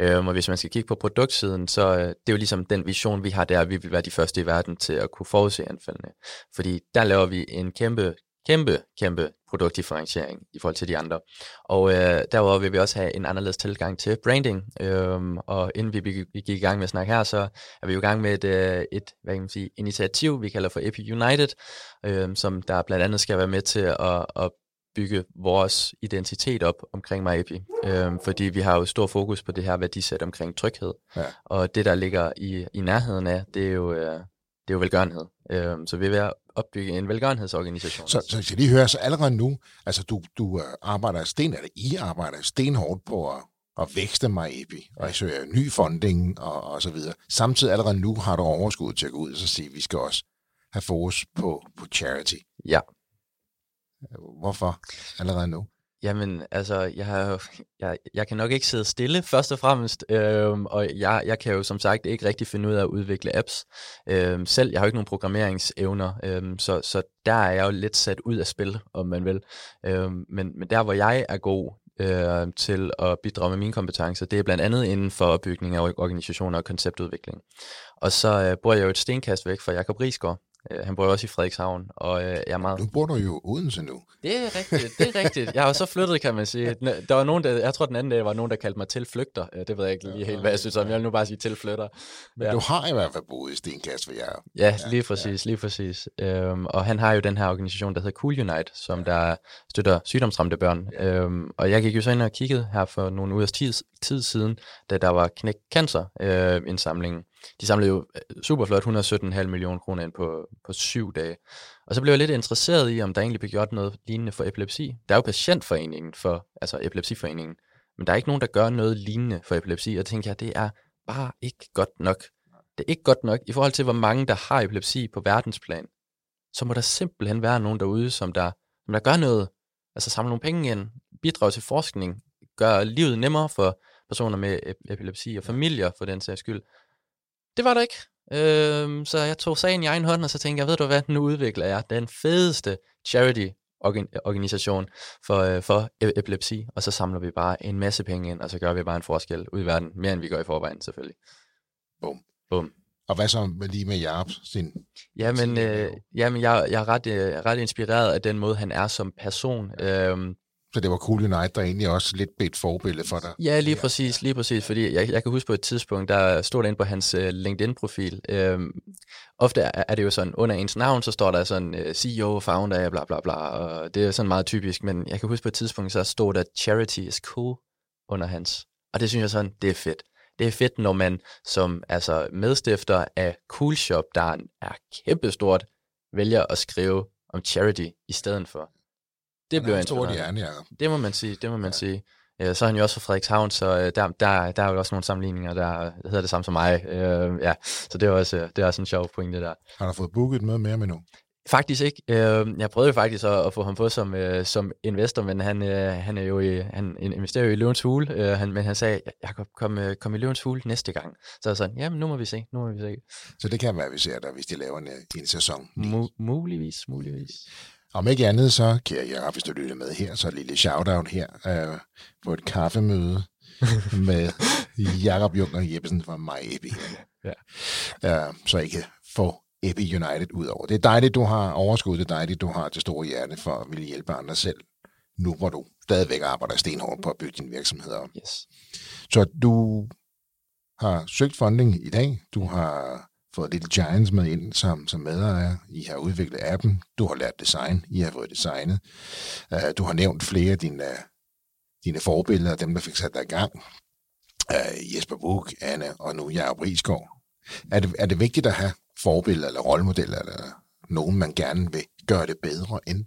Øhm, og hvis man skal kigge på produktsiden, så øh, det er jo ligesom den vision, vi har der, at vi vil være de første i verden til at kunne forudse anfaldene. Fordi der laver vi en kæmpe kæmpe, kæmpe produktdifferentiering i forhold til de andre. Og øh, derudover vil vi også have en anderledes tilgang til branding. Øhm, og inden vi gik i gang med at snakke her, så er vi jo i gang med et, øh, et hvad kan man sige, initiativ, vi kalder for Epi United, øh, som der blandt andet skal være med til at, at bygge vores identitet op omkring MyAPI. Øhm, fordi vi har jo stor fokus på det her værdisæt omkring tryghed. Ja. Og det, der ligger i, i nærheden af, det er jo, øh, det er jo velgørenhed. Øhm, så vi vil opbygge en velgørenhedsorganisation. Så, så skal lige høre, så allerede nu, altså du, du øh, arbejder sten, eller I arbejder stenhårdt på at, at vækste MyAPI, og I søger ny funding og, og så videre. Samtidig allerede nu har du overskud til at gå ud og så sige, at vi skal også have fokus på, på charity. Ja, Hvorfor allerede nu? Jamen, altså, jeg, har, jeg, jeg kan nok ikke sidde stille, først og fremmest, øhm, og jeg, jeg kan jo som sagt ikke rigtig finde ud af at udvikle apps øhm, selv. Jeg har jo ikke nogen programmeringsevner, øhm, så, så der er jeg jo lidt sat ud af spil, om man vil. Øhm, men, men der, hvor jeg er god øh, til at bidrage med mine kompetencer, det er blandt andet inden for opbygning af organisationer og konceptudvikling. Og så øh, bor jeg jo et stenkast væk fra Jakob Risgaard, Øh, han bor jo også i Frederikshavn, og øh, jeg er meget... Nu bor du jo Odense nu. Det er rigtigt, det er rigtigt. Jeg har så flyttet, kan man sige. Der var nogen, der, jeg tror den anden dag var nogen, der kaldte mig tilflygter. Det ved jeg ikke lige helt, hvad jeg synes om. Jeg vil nu bare sige tilflytter. Men ja. du har i hvert fald boet i Stenkast, for jeg... Ja, lige præcis, ja. lige præcis. Øhm, og han har jo den her organisation, der hedder Cool Unite, som ja. der støtter sygdomsramte børn. Ja. Øhm, og jeg gik jo så ind og kiggede her for nogle ugers tid, tid siden, da der var knæk cancer øh, indsamlingen de samlede jo super flot 117,5 millioner kroner ind på, på syv dage. Og så blev jeg lidt interesseret i, om der egentlig blev gjort noget lignende for epilepsi. Der er jo patientforeningen for, altså epilepsiforeningen, men der er ikke nogen, der gør noget lignende for epilepsi, og tænker jeg, det er bare ikke godt nok. Det er ikke godt nok i forhold til, hvor mange der har epilepsi på verdensplan. Så må der simpelthen være nogen derude, som der, som der gør noget, altså samler nogle penge ind, bidrager til forskning, gør livet nemmere for personer med epilepsi og familier for den sags skyld, det var der ikke. Øh, så jeg tog sagen i egen hånd, og så tænkte jeg, ved du hvad, nu udvikler jeg den fedeste charity organisation for, øh, for e-, epilepsi, og så samler vi bare en masse penge ind, og så gør vi bare en forskel ud i verden, mere end vi gør i forvejen selvfølgelig. Bum. Bum. Og hvad så med lige med Jarp? Sin, jamen, øh, jamen jeg, jeg er ret, øh, ret inspireret af den måde, han er som person. Øhm, så det var Cool Unite, der egentlig også lidt blev et forbillede for dig. Ja, lige præcis, lige præcis, fordi jeg, jeg kan huske på et tidspunkt, der stod der inde på hans uh, LinkedIn-profil. Øhm, ofte er, er det jo sådan, under ens navn, så står der sådan uh, CEO, founder, bla bla bla, og det er sådan meget typisk, men jeg kan huske på et tidspunkt, så stod der charity is cool under hans. Og det synes jeg sådan, det er fedt. Det er fedt, når man som altså medstifter af Cool Shop, der er kæmpestort, vælger at skrive om charity i stedet for. Det blev stort hjerne, ja. Det må man sige, det må man ja. sige. Ja, så er han jo også fra Frederikshavn, så øh, der, der, der er jo også nogle sammenligninger, der hedder det samme som mig. Øh, ja, så det er også, det er også en sjov pointe der. Har du fået booket med mere med nu? Faktisk ikke. Øh, jeg prøvede faktisk at, at få ham på som, øh, som investor, men han, øh, han, er jo i, han investerer jo i Løvens Hule, øh, han, men han sagde, jeg kan komme kom i Løvens Hule næste gang. Så jeg sådan, jamen nu må vi se, nu må vi se. Så det kan være, at vi ser der, hvis de laver en, en sæson. Mu- muligvis, muligvis. Om ikke andet, så kære Jacob, hvis du lytter med her, så et lille shout-out her øh, på et kaffemøde [laughs] med Jakob Junger Jeppesen fra MyEpi. Ja. Øh, så I kan få Epi United ud over. Det er dejligt, du har overskud, det er dejligt, du har det store hjerte for at ville hjælpe andre selv, nu hvor du stadigvæk arbejder stenhårdt på at bygge din virksomhed op. Yes. Så du har søgt funding i dag, du har fået Little Giants med ind som, som medejer. I har udviklet appen. Du har lært design. I har fået designet. Uh, du har nævnt flere af dine, uh, dine forbilleder, dem der fik sat dig i gang. Uh, Jesper Buk, Anne og nu Jacob Risgaard. Er det, er det vigtigt at have forbilleder eller rollemodeller, eller nogen, man gerne vil gøre det bedre end?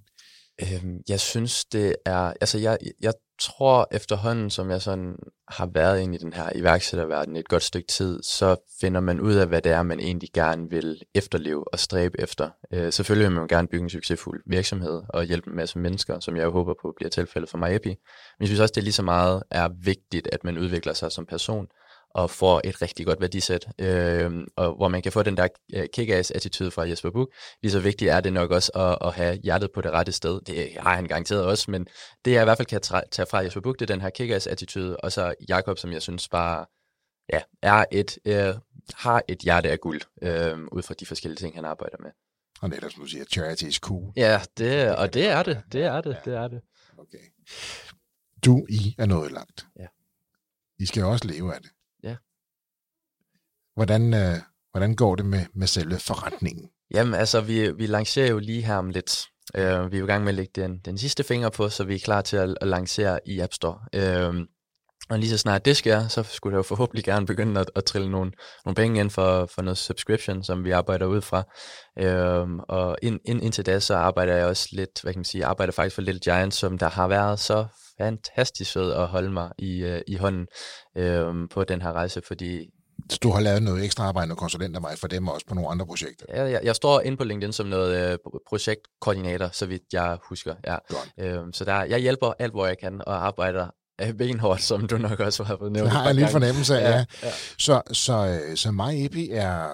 Øhm, jeg synes, det er... Altså, jeg, jeg tror efterhånden, som jeg sådan har været inde i den her iværksætterverden et godt stykke tid, så finder man ud af, hvad det er, man egentlig gerne vil efterleve og stræbe efter. Øh, selvfølgelig vil man gerne bygge en succesfuld virksomhed og hjælpe en masse mennesker, som jeg håber på bliver tilfældet for MyEpi. Men jeg synes også, det lige så meget er vigtigt, at man udvikler sig som person, og får et rigtig godt værdisæt, øh, og hvor man kan få den der øh, kick-ass-attitude fra Jesper Buch. Lige så vigtigt er det nok også at, at have hjertet på det rette sted. Det har han garanteret også, men det jeg i hvert fald kan tage fra Jesper Buch, det er den her kick-ass-attitude, og så Jakob, som jeg synes bare ja, er et, øh, har et hjerte af guld, øh, ud fra de forskellige ting, han arbejder med. Og netop som du siger, charity is cool. Ja, det, og det er det. Det er det. Det er det. Okay. Du, I er nået langt. Ja. I skal også leve af det. Hvordan, øh, hvordan går det med, med selve forretningen? Jamen, altså, vi, vi lancerer jo lige her om lidt. Øh, vi er jo i gang med at lægge den, den sidste finger på, så vi er klar til at, at lancere i App Store. Øh, og lige så snart det sker, så skulle der jo forhåbentlig gerne begynde at, at trille nogle, nogle penge ind for, for noget subscription, som vi arbejder ud fra. Øhm, og ind, ind, indtil da, så arbejder jeg også lidt, hvad kan man sige, arbejder faktisk for Little Giant, som der har været så fantastisk sød at holde mig i, øh, i hånden øhm, på den her rejse, fordi så du har lavet noget ekstra arbejde med konsulenter mig for dem og også på nogle andre projekter. jeg, jeg, jeg står inde på LinkedIn som noget øh, projektkoordinator, så vidt jeg husker. Ja. Godt. Øhm, så der, jeg hjælper alt, hvor jeg kan, og arbejder øh, benhårdt, som du nok også har fået nævnt. Det har jeg lige fornemmelse af. Ja, ja. Så, så, øh, så MyEpi er,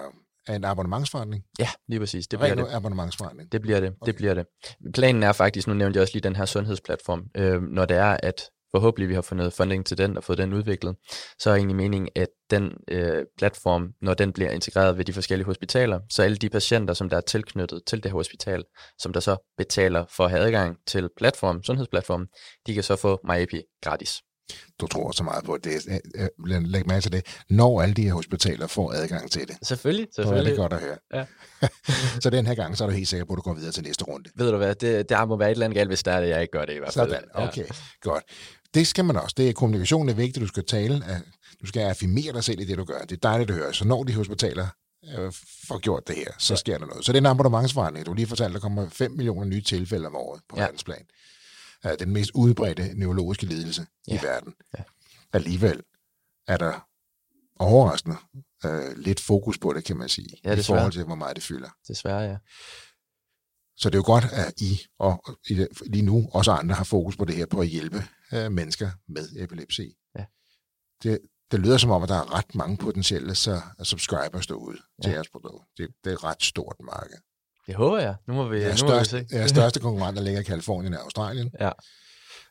er en abonnementsforretning? Ja, lige præcis. Det bliver Ren det. abonnementsforretning. Det bliver det. Okay. Det bliver det. Planen er faktisk, nu nævnte jeg også lige den her sundhedsplatform, øh, når det er, at forhåbentlig vi har fundet funding til den og fået den udviklet, så er egentlig meningen, at den øh, platform, når den bliver integreret ved de forskellige hospitaler, så alle de patienter, som der er tilknyttet til det her hospital, som der så betaler for at have adgang til platform, sundhedsplatformen, de kan så få MyAPI gratis. Du tror så meget på det. Øh, øh, Læg mærke til det. Når alle de her hospitaler får adgang til det, Selvfølgelig, så er det selvfølgelig. godt at høre. Ja. [laughs] så den her gang, så er du helt sikker på, at du går videre til næste runde. Ved du hvad, det, der må være et eller andet galt, hvis der er det, jeg ikke gør det i hvert fald. Sådan, okay, godt. Det skal man også. Det er kommunikation, det er vigtigt. Du skal tale, du skal affirmere dig selv i det, du gør. Det er dejligt at høre. Så når de hospitaler øh, får gjort det her, så sker der noget. Så det er en abonnementsforretning. Du lige fortalt, der kommer 5 millioner nye tilfælde om året på Ja. ja. verdensplan. Uh, den mest udbredte neurologiske lidelse ja. Ja. i verden. Ja. Alligevel er der overraskende uh, lidt fokus på det, kan man sige, Ja, i forhold til, hvor meget det fylder. Desværre, ja. Så det er jo godt, at I og lige nu også andre har fokus på det her, på at hjælpe øh, mennesker med epilepsi. Ja. Det, det lyder som om, at der er ret mange potentielle så, subscribers derude til Ja. jeres produkt. Det, det er et ret stort marked. Det håber jeg. Nu må vi, Ja, nu må vi største, se. ja, største konkurrent, der ligger i Kalifornien, er Australien. Ja.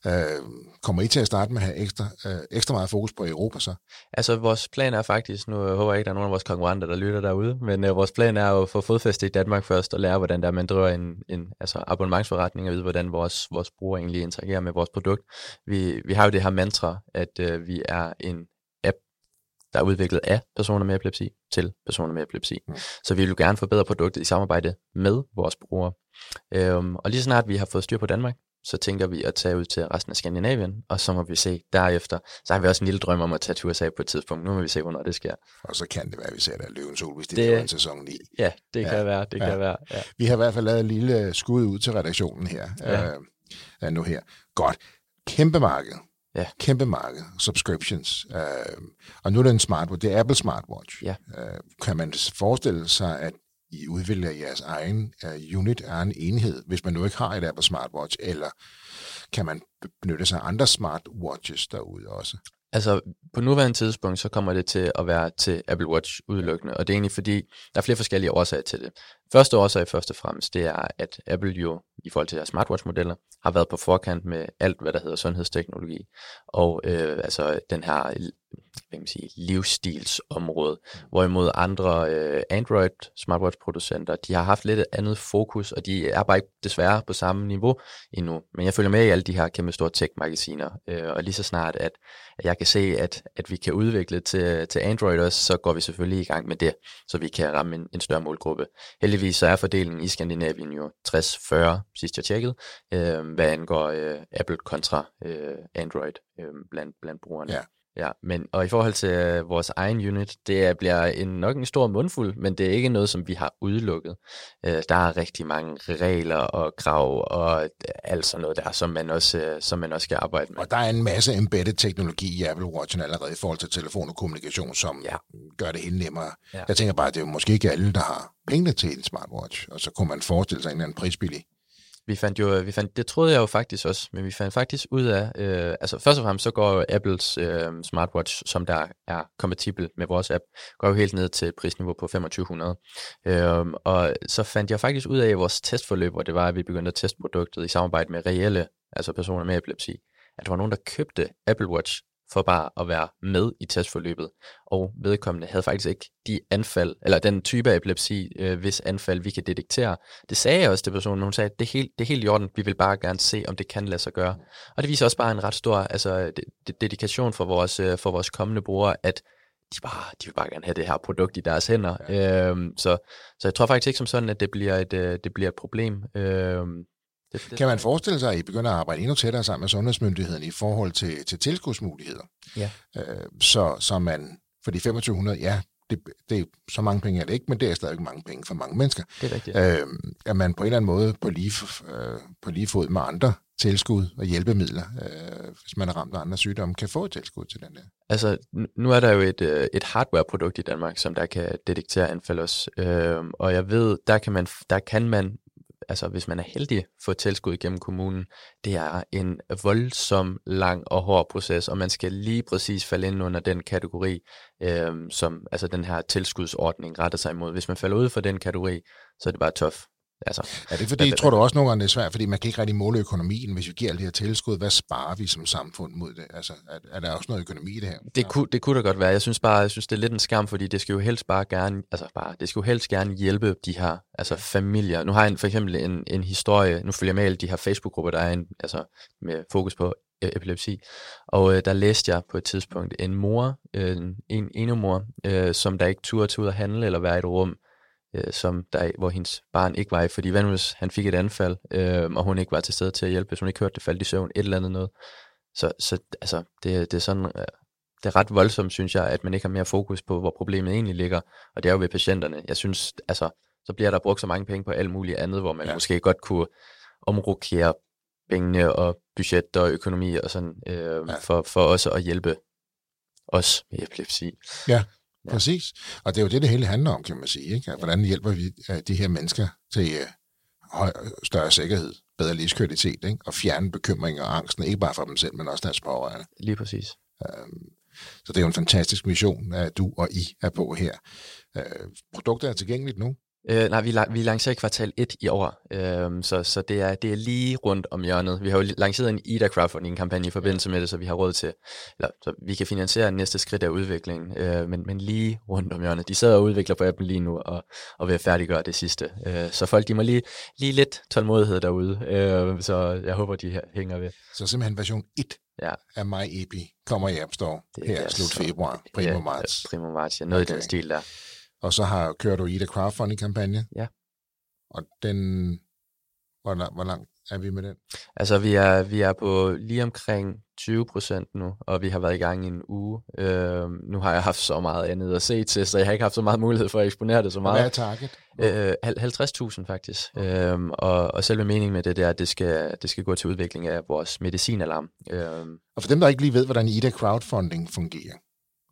Øh, kommer I til at starte med at have ekstra, øh, ekstra meget fokus på Europa så? Altså, vores plan er faktisk, nu håber jeg ikke, der er nogen af vores konkurrenter, der lytter derude, men øh, vores plan er jo at få fodfæste i Danmark først, og lære, hvordan der er, man driver en, en altså abonnementsforretning, og vide, hvordan vores, vores brugere egentlig interagerer med vores produkt. Vi, vi har jo det her mantra, at øh, vi er en app, der er udviklet af personer med epilepsi til personer med epilepsi. Mm. Så vi vil jo gerne forbedre produktet i samarbejde med vores brugere. Øhm, og lige snart vi har fået styr på Danmark, så tænker vi at tage ud til resten af Skandinavien, og så må vi se derefter. Så har vi også en lille drøm om at tage til USA på et tidspunkt. Nu må vi se, hvornår det sker. Og så kan det være, at vi sætter løvens sol, hvis det, Det- bliver en sæson 9. Ja, det Ja, kan være, det ja. kan være. Ja. Vi har i hvert fald lavet et lille skud ud til redaktionen her. Ja. Øh, nu her. Godt. Kæmpe marked. Ja. Kæmpe marked. Subscriptions. Øh, og nu er det en smartwatch. Det er Apple Smartwatch. Ja. Øh, kan man forestille sig, at I udvikler jeres egen uh, unit af en enhed, hvis man nu ikke har et Apple Smartwatch, eller kan man benytte sig af andre smartwatches derude også? Altså, på nuværende tidspunkt, så kommer det til at være til Apple Watch udelukkende, og det er egentlig fordi, der er flere forskellige årsager til det. Første årsag først og fremmest, det er, at Apple jo, i forhold til deres smartwatch-modeller, har været på forkant med alt, hvad der hedder sundhedsteknologi, og øh, altså den her hvad kan man sige, livsstilsområde, hvorimod andre øh, Android smartwatch-producenter, de har haft lidt et andet fokus, og de er bare ikke desværre på samme niveau endnu. Men jeg følger med i alle de her kæmpe store tech-magasiner, øh, og lige så snart, at at jeg kan se, at, at vi kan udvikle til, til Android også, så går vi selvfølgelig i gang med det, så vi kan ramme en, en større målgruppe. Heldigvis så er fordelingen i Skandinavien jo 60-40, sidst jeg tjekkede, øh, hvad angår øh, Apple kontra øh, Android øh, blandt, blandt brugerne. Ja. Ja, men og i forhold til øh, vores egen unit, det er, bliver en, nok en stor mundfuld, men det er ikke noget, som vi har udelukket. Øh, der er rigtig mange regler og krav og alt sådan noget der, som man også, øh, som man også skal arbejde med. Og der er en masse embedded teknologi i Apple Watchen allerede i forhold til telefon og kommunikation, som Ja. gør det helt nemmere. Ja. Jeg tænker bare, at det er jo måske ikke alle, der har pengene til en smartwatch, og så kunne man forestille sig en eller anden prisbillig. Vi fandt jo, øh, vi fandt, det troede jeg jo faktisk også, men vi fandt faktisk ud af, øh, altså først og fremmest så går jo Apples øh, smartwatch, som der er kompatibel med vores app, går jo helt ned til et prisniveau på 2500. Øh, og så fandt jeg faktisk ud af i vores testforløb, hvor det var, at vi begyndte at teste produktet i samarbejde med reelle, altså personer med epilepsi, at der var nogen, der købte Apple Watch for bare at være med i testforløbet. Og vedkommende havde faktisk ikke de anfald, eller den type af epilepsi, øh, hvis anfald vi kan detektere. Det sagde jeg også til personen, hun sagde, at det er, helt, det er helt i orden, vi vil bare gerne se, om det kan lade sig gøre. Og det viser også bare en ret stor altså, dedikation for vores, øh, for vores kommende brugere, at de, bare, de vil bare gerne have det her produkt i deres hænder. Ja. Øhm, så, så jeg tror faktisk ikke som sådan, at det bliver et, øh, det bliver et problem. Øhm, det, det, kan man forestille sig, at I begynder at arbejde endnu tættere sammen med sundhedsmyndighederne i forhold til, til tilskudsmuligheder? Ja. Øh, så, så man, for de 2500, ja, det, det, så mange penge er det ikke, men det er stadig mange penge for mange mennesker. Det er rigtigt. Øh, at man på en eller anden måde på lige, øh, på lige fod med andre tilskud og hjælpemidler, øh, hvis man er ramt af andre sygdomme, kan få et tilskud til den der. Altså, nu er der jo et, øh, et hardware-produkt i Danmark, som der kan detektere anfald også, øh, og jeg ved, der kan man, der kan man altså hvis man er heldig, få tilskud gennem kommunen. Det er en voldsom, lang og hård proces, og man skal lige præcis falde ind under den kategori, øh, som altså den her tilskudsordning retter sig imod. Hvis man falder ud for den kategori, så er det bare tof. Altså, er det fordi, tror du også nogle gange, det er svært, fordi man kan ikke rigtig måle økonomien, hvis vi giver alle de her tilskud. Hvad sparer vi som samfund mod det? Altså, er, er der også noget økonomi i det her? Det, kunne, det kunne da godt være. Jeg synes bare, jeg synes, det er lidt en skam, fordi det skal jo helst bare gerne, altså bare, det skal jo helst gerne hjælpe de her altså familier. Nu har jeg for eksempel en, en historie, nu følger jeg med alle de her Facebook-grupper, der er en, altså med fokus på epilepsi. Og øh, der læste jeg på et tidspunkt en mor, øh, en enemor, øh, som der ikke turde tage ud at handle eller være i et rum, øh, som der, hvor hendes barn ikke var i, fordi hvad nu hvis han fik et anfald, øh, og hun ikke var til stede til at hjælpe, hvis hun ikke hørte det faldt i søvn, et eller andet noget. Så, så altså, det, det er sådan, øh, det er ret voldsomt, synes jeg, at man ikke har mere fokus på, hvor problemet egentlig ligger, og det er jo ved patienterne. Jeg synes, altså, så bliver der brugt så mange penge på alt muligt andet, hvor man ja. måske godt kunne omrokere pengene og budget og økonomi og sådan, øh, ja. for, for også at hjælpe os med epilepsi. Ja. Ja. Præcis. Og det er jo det, det hele handler om, kan man sige. Ikke? Hvordan hjælper vi øh, de her mennesker til uh, høj, større sikkerhed, bedre livskvalitet, ikke? og fjerne bekymringer og angsten, ikke bare for dem selv, men også deres pårørende. Lige præcis. Um, så det er jo en fantastisk mission, at du og I er på her. Uh, produktet er tilgængeligt nu. Øh, nej, vi, vi lancerer kvartal 1 i år, øh, så, så det, er, det er lige rundt om hjørnet. Vi har jo lanceret en IDA crowdfunding-kampagne i forbindelse med det, så vi har råd til, eller, så vi kan finansiere næste skridt af udviklingen, øh, men, men lige rundt om hjørnet. De sidder og udvikler på appen lige nu, og, og vil færdiggøre det sidste. Øh, så folk, de må lige, lige lidt tålmodighed derude, øh, så jeg håber, de hænger ved. Så simpelthen version 1 ja. af MyEpi kommer i App Store det her slut februar, primo marts. Ja, primo marts, ja, noget okay. i den stil der. Og så har kører du Ida crowdfunding-kampagne. Ja. Og den, hvor, lang, hvor langt er vi med den? Altså, vi er, vi er på lige omkring 20 procent nu, og vi har været i gang i en uge. Øh, nu har jeg haft så meget andet at se til, så jeg har ikke haft så meget mulighed for at eksponere det så meget. Hvad er target? Øh, 50.000 faktisk. Okay. Øh, og, og selve meningen med det, det er, at det skal, det skal gå til udvikling af vores medicinalarm. Øh, og for dem, der ikke lige ved, hvordan Ida crowdfunding fungerer,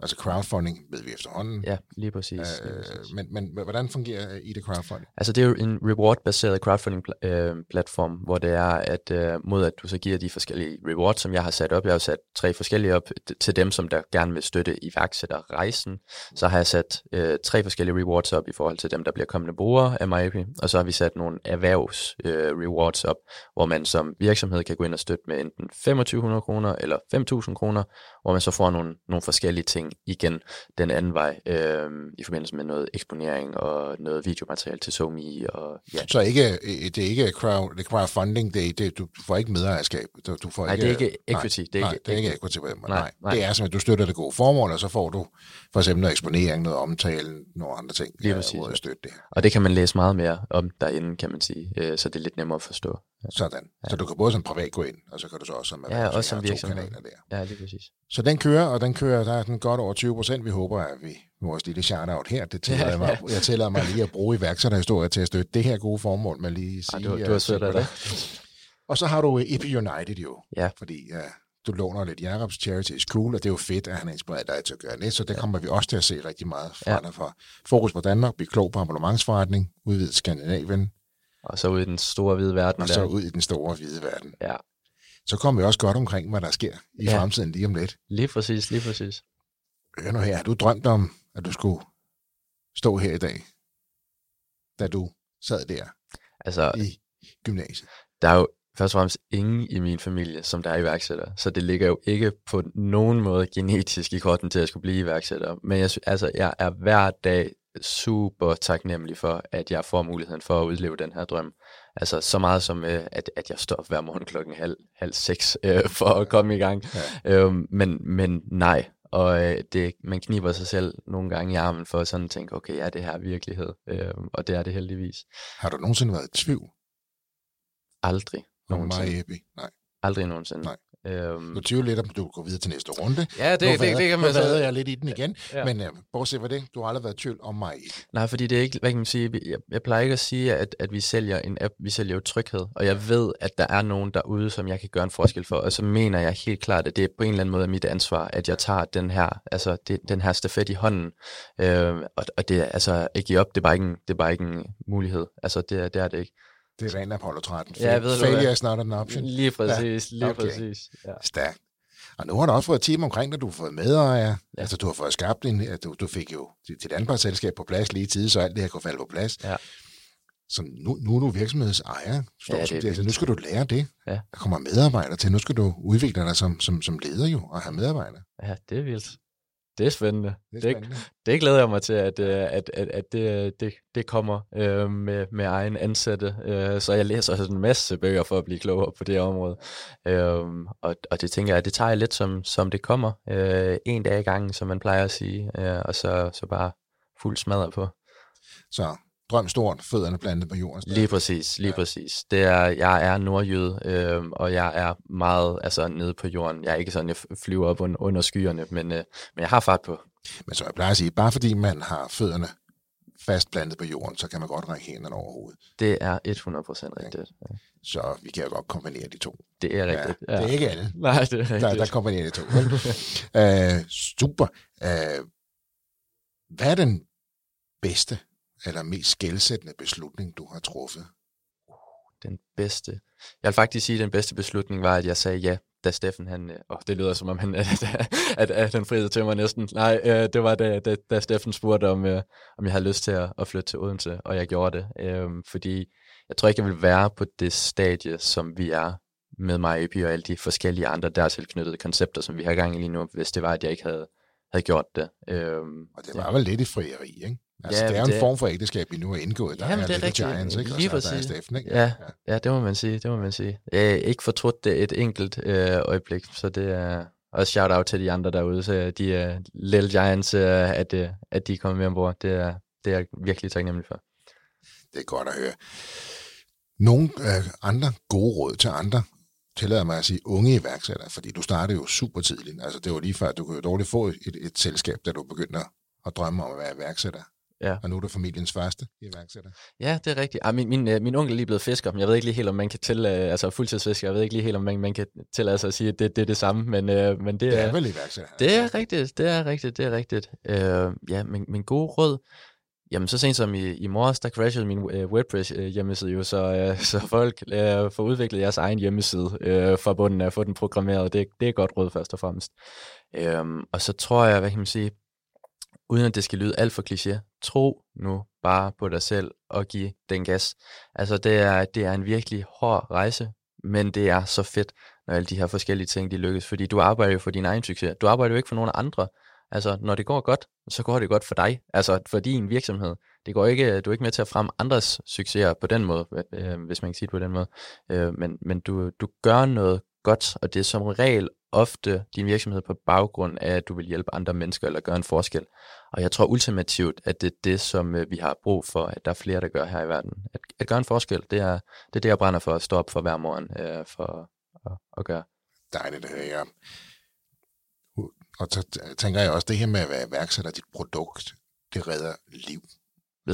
Altså crowdfunding ved vi efterhånden. Ja, lige præcis. Øh, lige præcis. Men, men hvordan fungerer IDA Crowdfunding? Altså det er jo en reward-baseret crowdfunding-platform, øh, hvor det er, at øh, mod at du så giver de forskellige rewards, som jeg har sat op. Jeg har sat tre forskellige op til dem, som der gerne vil støtte iværksætterrejsen. Så har jeg sat øh, tre forskellige rewards op i forhold til dem, der bliver kommende brugere af MyAP. Og så har vi sat nogle erhvervs-rewards øh, op, hvor man som virksomhed kan gå ind og støtte med enten 2500 kroner eller 5000 kroner, hvor man så får nogle, nogle forskellige ting igen den anden vej, øh, i forbindelse med noget eksponering og noget videomateriale til SoMe. Og, ja. Så ikke, det er ikke crowd, det er crowdfunding, det er, det, du får ikke medejerskab? Du, du får nej, ikke, det er ikke equity. Nej, det er, nej, ikke, det er ikke equity. Nej, nej, nej. Det er som, at du støtter det gode formål, og så får du for eksempel noget eksponering, noget omtale, nogle andre ting. Lige præcis. Ja, støtte det. Og det kan man læse meget mere om derinde, kan man sige, øh, så det er lidt nemmere at forstå. Sådan. Ja. Så du kan både som privat gå ind, og så kan du så også som ja, også som virksomhed. Der. Ja, lige præcis. Så den kører, og den kører, der er den godt over 20 procent. Vi håber, at vi vores lille shout-out her, det tillader ja, [laughs] mig, ja. jeg tillader mig lige at bruge iværksætterhistorie til at støtte det her gode formål med lige sige. Ja, du, du har sødt af det. Og så har du Epi United jo, ja. fordi ja, du låner lidt Jacobs Charity is cool, og det er jo fedt, at han har inspireret dig til at gøre det, så det ja. kommer vi også til at se rigtig meget fra ja. for. Fokus på Danmark, blive klog på abonnementsforretning, udvide Skandinavien, og så ud i den store hvide verden. Og der. så ud i den store hvide verden. Ja. Så kommer vi også godt omkring, hvad der sker i ja. fremtiden lige om lidt. Lige præcis, lige præcis. Hør nu her, har du drømt om, at du skulle stå her i dag, da du sad der altså, i gymnasiet? Der er jo først og fremmest ingen i min familie, som der er iværksætter. Så det ligger jo ikke på nogen måde genetisk i korten til at skulle blive iværksætter. Men jeg, altså, jeg er hver dag super taknemmelig for, at jeg får muligheden for at udleve den her drøm. Altså så meget som, øh, at, at jeg står op hver morgen klokken halv, halv seks øh, for at komme i gang. Ja. Øhm, men, men nej, og øh, det, man kniber sig selv nogle gange i armen for sådan at tænke, okay, er det her virkelighed? Øh, og det er det heldigvis. Har du nogensinde været i tvivl? Aldrig. Nogensinde. Nej. Aldrig nogensinde. Nej. Øhm, du tvivler lidt, om du går videre til næste runde. Ja, det, det, det, det kan man sige. jeg lidt i den igen, ja. men uh, bortset fra det, du har aldrig været i tvivl om mig. Nej, fordi det er ikke, hvad kan man sige, jeg, jeg plejer ikke at sige, at, at vi sælger en app, vi sælger jo tryghed, og jeg ved, at der er nogen derude, som jeg kan gøre en forskel for, og så mener jeg helt klart, at det er på en eller anden måde mit ansvar, at jeg tager den her, altså det, den her stafet i hånden, øh, og, og det er altså ikke give op, det er bare ikke en, det er bare ikke en mulighed, altså det, det er det ikke. Det er ren Apollo 13. Ja, jeg ved Failure is not an option. Lige præcis, ja. lige okay. præcis. Ja. Stærkt. Og nu har du også fået et team omkring dig, du har fået medejer. Ja. Altså, du har fået skabt en, du, du fik jo dit anpartsselskab på plads lige tid, så alt det her kunne falde på plads. Ja. Så nu, nu er du virksomhedsejer. Står ja, det, det, altså, nu skal du lære det. Ja. Der kommer medarbejdere til. Nu skal du udvikle dig som, som, som leder jo, og have medarbejdere. Ja, det er vildt. Det er spændende. Det, er spændende. det, det glæder jeg mig til, at, øh, at, at, at det, det, det kommer øh, med, med egen ansatte. Øh, så jeg læser også en masse bøger for at blive klogere på det område. Øh, og, og det tænker jeg, det tager jeg lidt som, som det kommer. Øh, en dag i gangen, som man plejer at sige. Øh, og så, så bare fuld smadret på. Så drøm stort, fødderne plantet på jorden. Lige præcis, lige ja. præcis. Det er, jeg er nordjyde, øh, og jeg er meget altså, nede på jorden. Jeg er ikke sådan, jeg flyver op under, under skyerne, men, øh, men jeg har fart på. Men så jeg plejer at sige, bare fordi man har fødderne fast plantet på jorden, så kan man godt række hænderne over hovedet. Det er 100% rigtigt. Ja. Så vi kan jo godt kombinere de to. Det er rigtigt. Ja, ja. Det er ikke alle. [laughs] Nej, det er rigtigt. Der, der kombinerer de to. uh, [laughs] super. Uh, hvad er den bedste eller mest skældsættende beslutning, du har truffet? Den bedste. Jeg vil faktisk sige, at den bedste beslutning var, at jeg sagde ja, da Steffen, han, øh, åh, det lyder som om han, [laughs] at, at, at han friede til mig næsten. Nej, øh, det var da, da, da Steffen spurgte, om, øh, om jeg havde lyst til at, at flytte til Odense, og jeg gjorde det. Øh, fordi jeg tror ikke, jeg vil være på det stadie, som vi er med mig og alle de forskellige andre der tilknyttede koncepter, som vi har gang i lige nu, hvis det var, at jeg ikke havde, havde gjort det. Øhm, og det var ja. vel lidt i frieri, ikke? Altså, ja, det er en form for ægteskab, vi nu har indgået. Der jamen, er det er rigtigt. Giants, ikke? Lige præcis. Der er Steffen, ikke? Ja, ja. ja, det må man sige. Det må man sige. Jeg har ikke fortrudt det et enkelt øh, øjeblik, så det er også shout out til de andre derude, så de uh, Little Giants, uh, at, uh, at de kommer med ombord. Det er, det er virkelig taknemmelig for. Det er godt at høre. Nogle øh, andre gode råd til andre tillader mig at sige unge iværksættere, fordi du startede jo super tidligt. Altså det var lige før, du kunne jo dårligt få et, et selskab, da du begyndte at drømme om at være iværksætter. Ja. Og nu er du familiens første iværksætter. Ja, det er rigtigt. Ah, min, min, øh, min onkel er lige blevet fisker, men jeg ved ikke lige helt, om man kan til, altså fuldtidsfisker, jeg ved ikke lige helt, om man, man kan tillade sig at sige, at det, det er det samme, men, øh, men det, det er, er vel iværksætter. Det er rigtigt, det er rigtigt, det er rigtigt. Øh, ja, min, min gode råd, Jamen, så sent som i, i morges, der crashede min uh, WordPress-hjemmeside jo, så, uh, [laughs] så folk uh, får udviklet jeres egen hjemmeside uh, fra bunden af få den programmeret. Det, det er godt råd først og fremmest. Um, og så tror jeg, hvad kan man sige, uden at det skal lyde alt for kliché, tro nu bare på dig selv og give den gas. Altså, det er, det er en virkelig hård rejse, men det er så fedt, når alle de her forskellige ting, de lykkes, fordi du arbejder jo for din egen succes. Du arbejder jo ikke for nogen andre. Altså, når det går godt, så går det godt for dig, altså for din virksomhed. Det går ikke, du er ikke med til at fremme andres succeser på den måde, øh, hvis man kan sige det på den måde. Øh, men men du, du gør noget godt, og det er som regel ofte din virksomhed på baggrund af, at du vil hjælpe andre mennesker eller gøre en forskel. Og jeg tror ultimativt, at det er det, som øh, vi har brug for, at der er flere, der gør her i verden. At, at gøre en forskel, det er, det er det, jeg brænder for at stå op for hver morgen øh, for at, at gøre. Dejligt at høre. Og så tænker jeg også, det her med at være iværksætter dit produkt, det redder liv.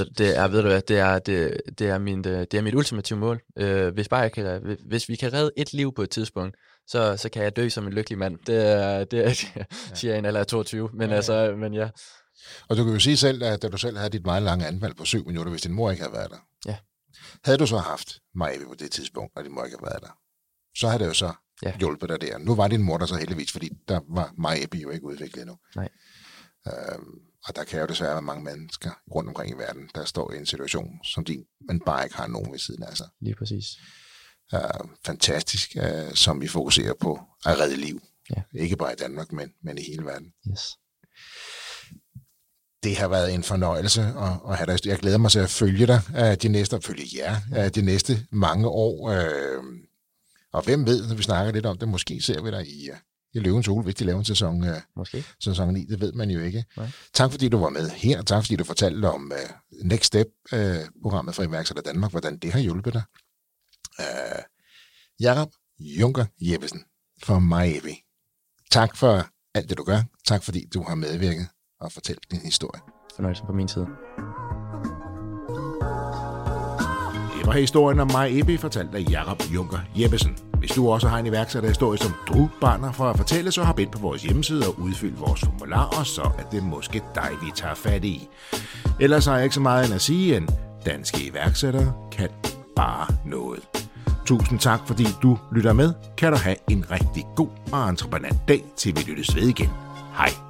Det er, ved du hvad, det er, det, det er, min, det, det er mit ultimative mål. Øh, hvis, bare jeg kan, hvis vi kan redde et liv på et tidspunkt, så, så kan jeg dø som en lykkelig mand. Det er, det er [laughs] ja. siger jeg en alder af 22, men ja, altså, men ja. Og du kan jo sige selv, at da du selv havde dit meget lange anfald på syv minutter, hvis din mor ikke havde været der. Ja. Havde du så haft mig på det tidspunkt, og din mor ikke havde været der, så havde det jo så ja. hjulpet dig der. Nu var din mor der så heldigvis, fordi der var mig jo ikke udviklet endnu. Nej. Øhm, og der kan jo desværre være mange mennesker rundt omkring i verden, der står i en situation som din, men bare ikke har nogen ved siden af sig. Lige præcis. uh, fantastisk, uh, som vi fokuserer på at redde liv. Ja. Ikke bare i Danmark, men, men i hele verden. Yes. Det har været en fornøjelse at, at have dig. Jeg glæder mig til at følge dig uh, de næste, følge jer uh, de næste mange år. Uh, og hvem ved, når vi snakker lidt om det, måske ser vi dig i, uh, i Løvens Hule, hvis de laver en sæson, uh, Måske. sæson 9, det ved man jo ikke. Nej. Tak fordi du var med her, tak fordi du fortalte om uh, Next Step-programmet uh, for iværksætter Danmark, hvordan det har hjulpet dig. Uh, Jakob Junker Jeppesen fra MyAV. Tak for alt det, du gør. Tak fordi du har medvirket og fortalt din historie. Fornøjelse på min side. Det var historien om mig, Ebbe, fortalt af Jakob Junker Jeppesen. Hvis du også har en iværksætterhistorie, som du brænder for at fortælle, så hop ind på vores hjemmeside og udfyld vores formular, og så er det måske dig, vi tager fat i. Ellers har jeg ikke så meget end at sige, end danske iværksættere kan bare noget. Tusind tak, fordi du lytter med. Kan du have en rigtig god og entreprenant dag, til vi lyttes ved igen. Hej.